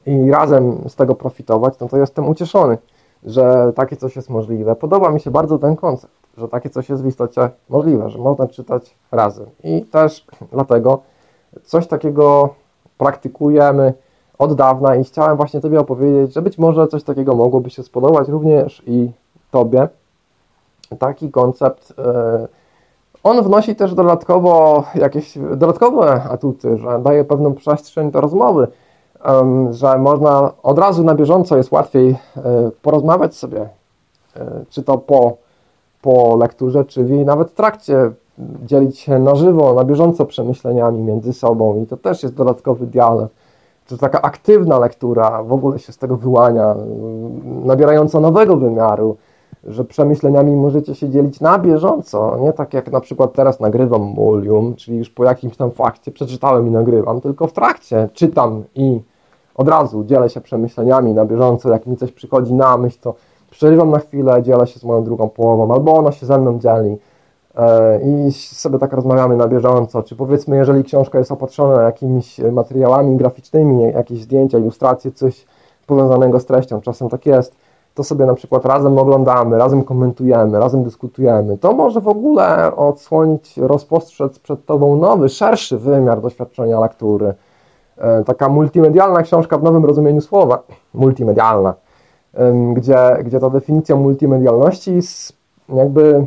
i razem z tego profitować, no to jestem ucieszony że takie coś jest możliwe. Podoba mi się bardzo ten koncept, że takie coś jest w istocie możliwe, że można czytać razem. I też [LAUGHS] dlatego coś takiego praktykujemy od dawna i chciałem właśnie Tobie opowiedzieć, że być może coś takiego mogłoby się spodobać również i Tobie. Taki koncept, e, on wnosi też dodatkowo jakieś dodatkowe atuty, że daje pewną przestrzeń do rozmowy, że można od razu na bieżąco jest łatwiej e, porozmawiać sobie, e, czy to po, po lekturze, czy w jej nawet trakcie, dzielić się na żywo, na bieżąco przemyśleniami między sobą i to też jest dodatkowy dialog. To taka aktywna lektura w ogóle się z tego wyłania, nabierająca nowego wymiaru, że przemyśleniami możecie się dzielić na bieżąco, nie tak jak na przykład teraz nagrywam Molium, czyli już po jakimś tam fakcie przeczytałem i nagrywam, tylko w trakcie czytam i od razu dzielę się przemyśleniami na bieżąco, jak mi coś przychodzi na myśl, to przerywam na chwilę, dzielę się z moją drugą połową, albo ona się ze mną dzieli e, i sobie tak rozmawiamy na bieżąco, czy powiedzmy, jeżeli książka jest opatrzona jakimiś materiałami graficznymi, jakieś zdjęcia, ilustracje, coś powiązanego z treścią, czasem tak jest, to sobie na przykład razem oglądamy, razem komentujemy, razem dyskutujemy. To może w ogóle odsłonić, rozpostrzec przed Tobą nowy, szerszy wymiar doświadczenia lektury. E, taka multimedialna książka w nowym rozumieniu słowa, multimedialna, gdzie, gdzie ta definicja multimedialności jakby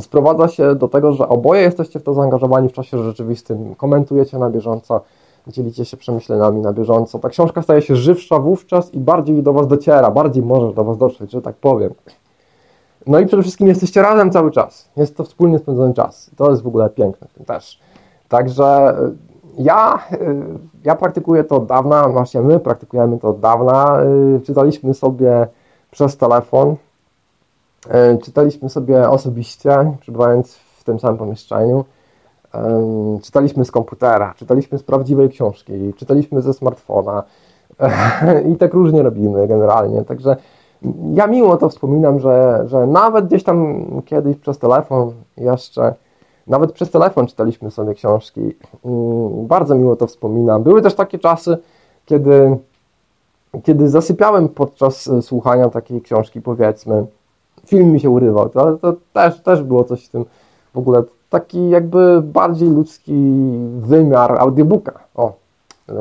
sprowadza się do tego, że oboje jesteście w to zaangażowani w czasie rzeczywistym, komentujecie na bieżąco, dzielicie się przemyśleniami na bieżąco. Ta książka staje się żywsza wówczas i bardziej do Was dociera, bardziej możesz do Was dotrzeć, że tak powiem. No i przede wszystkim jesteście razem cały czas. Jest to wspólnie spędzony czas. To jest w ogóle piękne w tym też. Także ja, ja praktykuję to od dawna, właśnie my praktykujemy to od dawna. Czytaliśmy sobie przez telefon, czytaliśmy sobie osobiście, przebywając w tym samym pomieszczeniu. Czytaliśmy z komputera, czytaliśmy z prawdziwej książki, czytaliśmy ze smartfona [LAUGHS] i tak różnie robimy generalnie. Także ja miło to wspominam, że, że nawet gdzieś tam kiedyś przez telefon jeszcze, nawet przez telefon czytaliśmy sobie książki. Bardzo miło to wspominam. Były też takie czasy, kiedy, kiedy zasypiałem podczas słuchania takiej książki, powiedzmy. Film mi się urywał, ale to też, też było coś w tym w ogóle taki jakby bardziej ludzki wymiar audiobooka. O,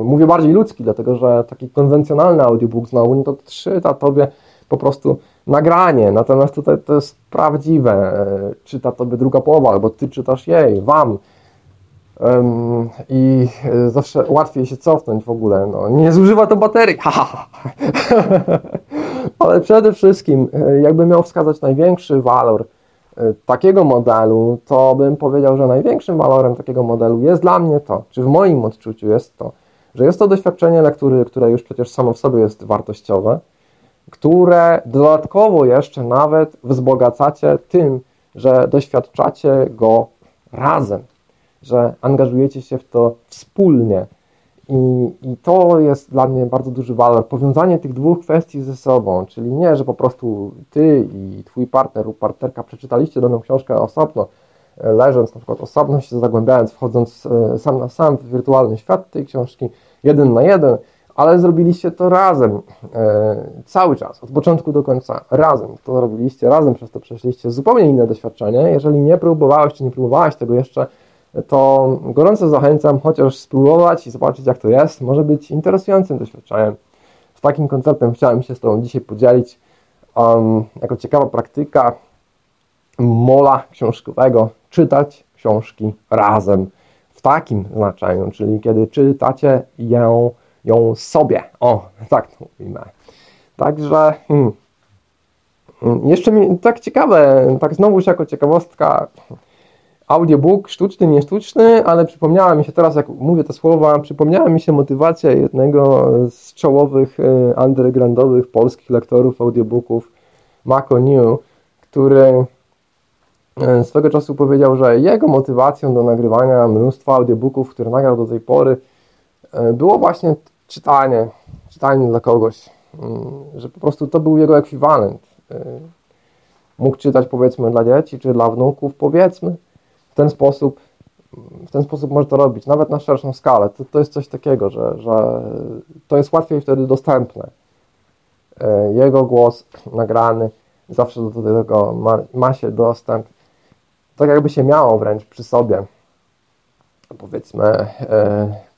mówię bardziej ludzki, dlatego że taki konwencjonalny audiobook znowu, no to czyta tobie po prostu nagranie, natomiast tutaj to jest prawdziwe, e, czyta tobie druga połowa, albo ty czytasz jej, wam. I e, zawsze łatwiej się cofnąć w ogóle. No, nie zużywa to baterii. [LAUGHS] [LAUGHS] Ale przede wszystkim, e, jakby miał wskazać największy walor takiego modelu, to bym powiedział, że największym walorem takiego modelu jest dla mnie to, czy w moim odczuciu jest to, że jest to doświadczenie lektury, które już przecież samo w sobie jest wartościowe, które dodatkowo jeszcze nawet wzbogacacie tym, że doświadczacie go razem, że angażujecie się w to wspólnie. I, I to jest dla mnie bardzo duży walor. Powiązanie tych dwóch kwestii ze sobą, czyli nie, że po prostu ty i twój partner lub partnerka przeczytaliście daną książkę osobno, leżąc na przykład osobno się zagłębiając, wchodząc e, sam na sam w wirtualny świat tej książki, jeden na jeden, ale zrobiliście to razem, e, cały czas, od początku do końca, razem. To robiliście razem, przez to przeszliście zupełnie inne doświadczenie. Jeżeli nie próbowałeś, czy nie próbowałeś tego jeszcze, to gorąco zachęcam chociaż spróbować i zobaczyć, jak to jest. Może być interesującym doświadczeniem. Z takim konceptem chciałem się z Tobą dzisiaj podzielić. Um, jako ciekawa praktyka mola książkowego, czytać książki razem. W takim znaczeniu, czyli kiedy czytacie ją ją sobie. O, tak to mówimy. Także hmm, hmm, jeszcze mi tak ciekawe, tak znowu jako ciekawostka, audiobook sztuczny, nie sztuczny, ale przypomniała mi się teraz, jak mówię te słowa, przypomniała mi się motywacja jednego z czołowych y, undergroundowych polskich lektorów audiobooków, Mako New, który y, swego czasu powiedział, że jego motywacją do nagrywania mnóstwa audiobooków, które nagrał do tej pory, y, było właśnie czytanie, czytanie dla kogoś, że po prostu to był jego ekwiwalent. Mógł czytać powiedzmy dla dzieci czy dla wnuków, powiedzmy. Ten sposób, w ten sposób może to robić, nawet na szerszą skalę. To, to jest coś takiego, że, że to jest łatwiej wtedy dostępne. Y, jego głos nagrany zawsze do tego ma, ma się dostęp. Tak jakby się miało wręcz przy sobie. Powiedzmy, y,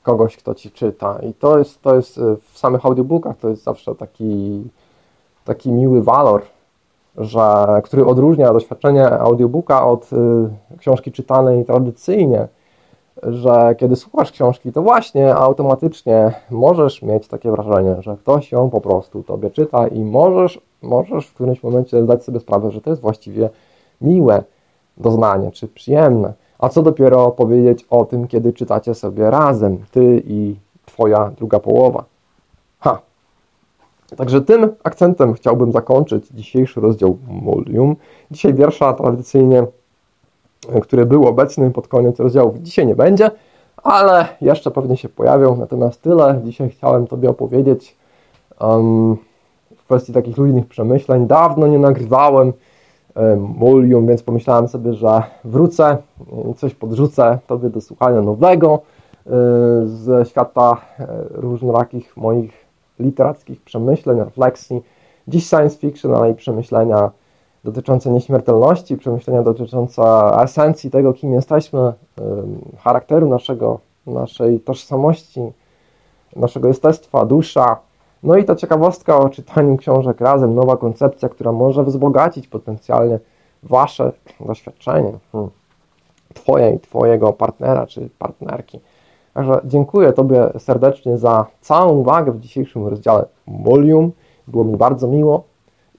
kogoś, kto ci czyta. I to jest, to jest y, w samych audiobookach to jest zawsze taki, taki miły walor, że, który odróżnia doświadczenie audiobooka od y, książki czytanej tradycyjnie, że kiedy słuchasz książki, to właśnie automatycznie możesz mieć takie wrażenie, że ktoś ją po prostu tobie czyta i możesz, możesz w którymś momencie zdać sobie sprawę, że to jest właściwie miłe doznanie, czy przyjemne. A co dopiero powiedzieć o tym, kiedy czytacie sobie razem, ty i twoja druga połowa. Także tym akcentem chciałbym zakończyć dzisiejszy rozdział Molium. Dzisiaj wiersza tradycyjnie, który był obecny pod koniec rozdziałów, dzisiaj nie będzie, ale jeszcze pewnie się pojawią. Natomiast tyle dzisiaj chciałem Tobie opowiedzieć um, w kwestii takich luźnych przemyśleń. Dawno nie nagrywałem Molium, więc pomyślałem sobie, że wrócę i coś podrzucę Tobie do słuchania nowego e, ze świata e, różnorakich moich literackich przemyśleń, refleksji. Dziś science fiction, ale i przemyślenia dotyczące nieśmiertelności, przemyślenia dotyczące esencji tego, kim jesteśmy, charakteru naszego, naszej tożsamości, naszego jestestwa, dusza, no i ta ciekawostka o czytaniu książek razem, nowa koncepcja, która może wzbogacić potencjalnie Wasze doświadczenie, hmm. Twoje i Twojego partnera czy partnerki. Także dziękuję Tobie serdecznie za całą uwagę w dzisiejszym rozdziale Molium. Było mi bardzo miło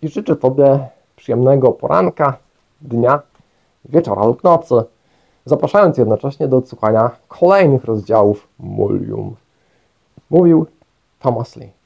i życzę Tobie przyjemnego poranka, dnia, wieczora lub nocy, zapraszając jednocześnie do odsłuchania kolejnych rozdziałów Molium. Mówił Thomas Lee.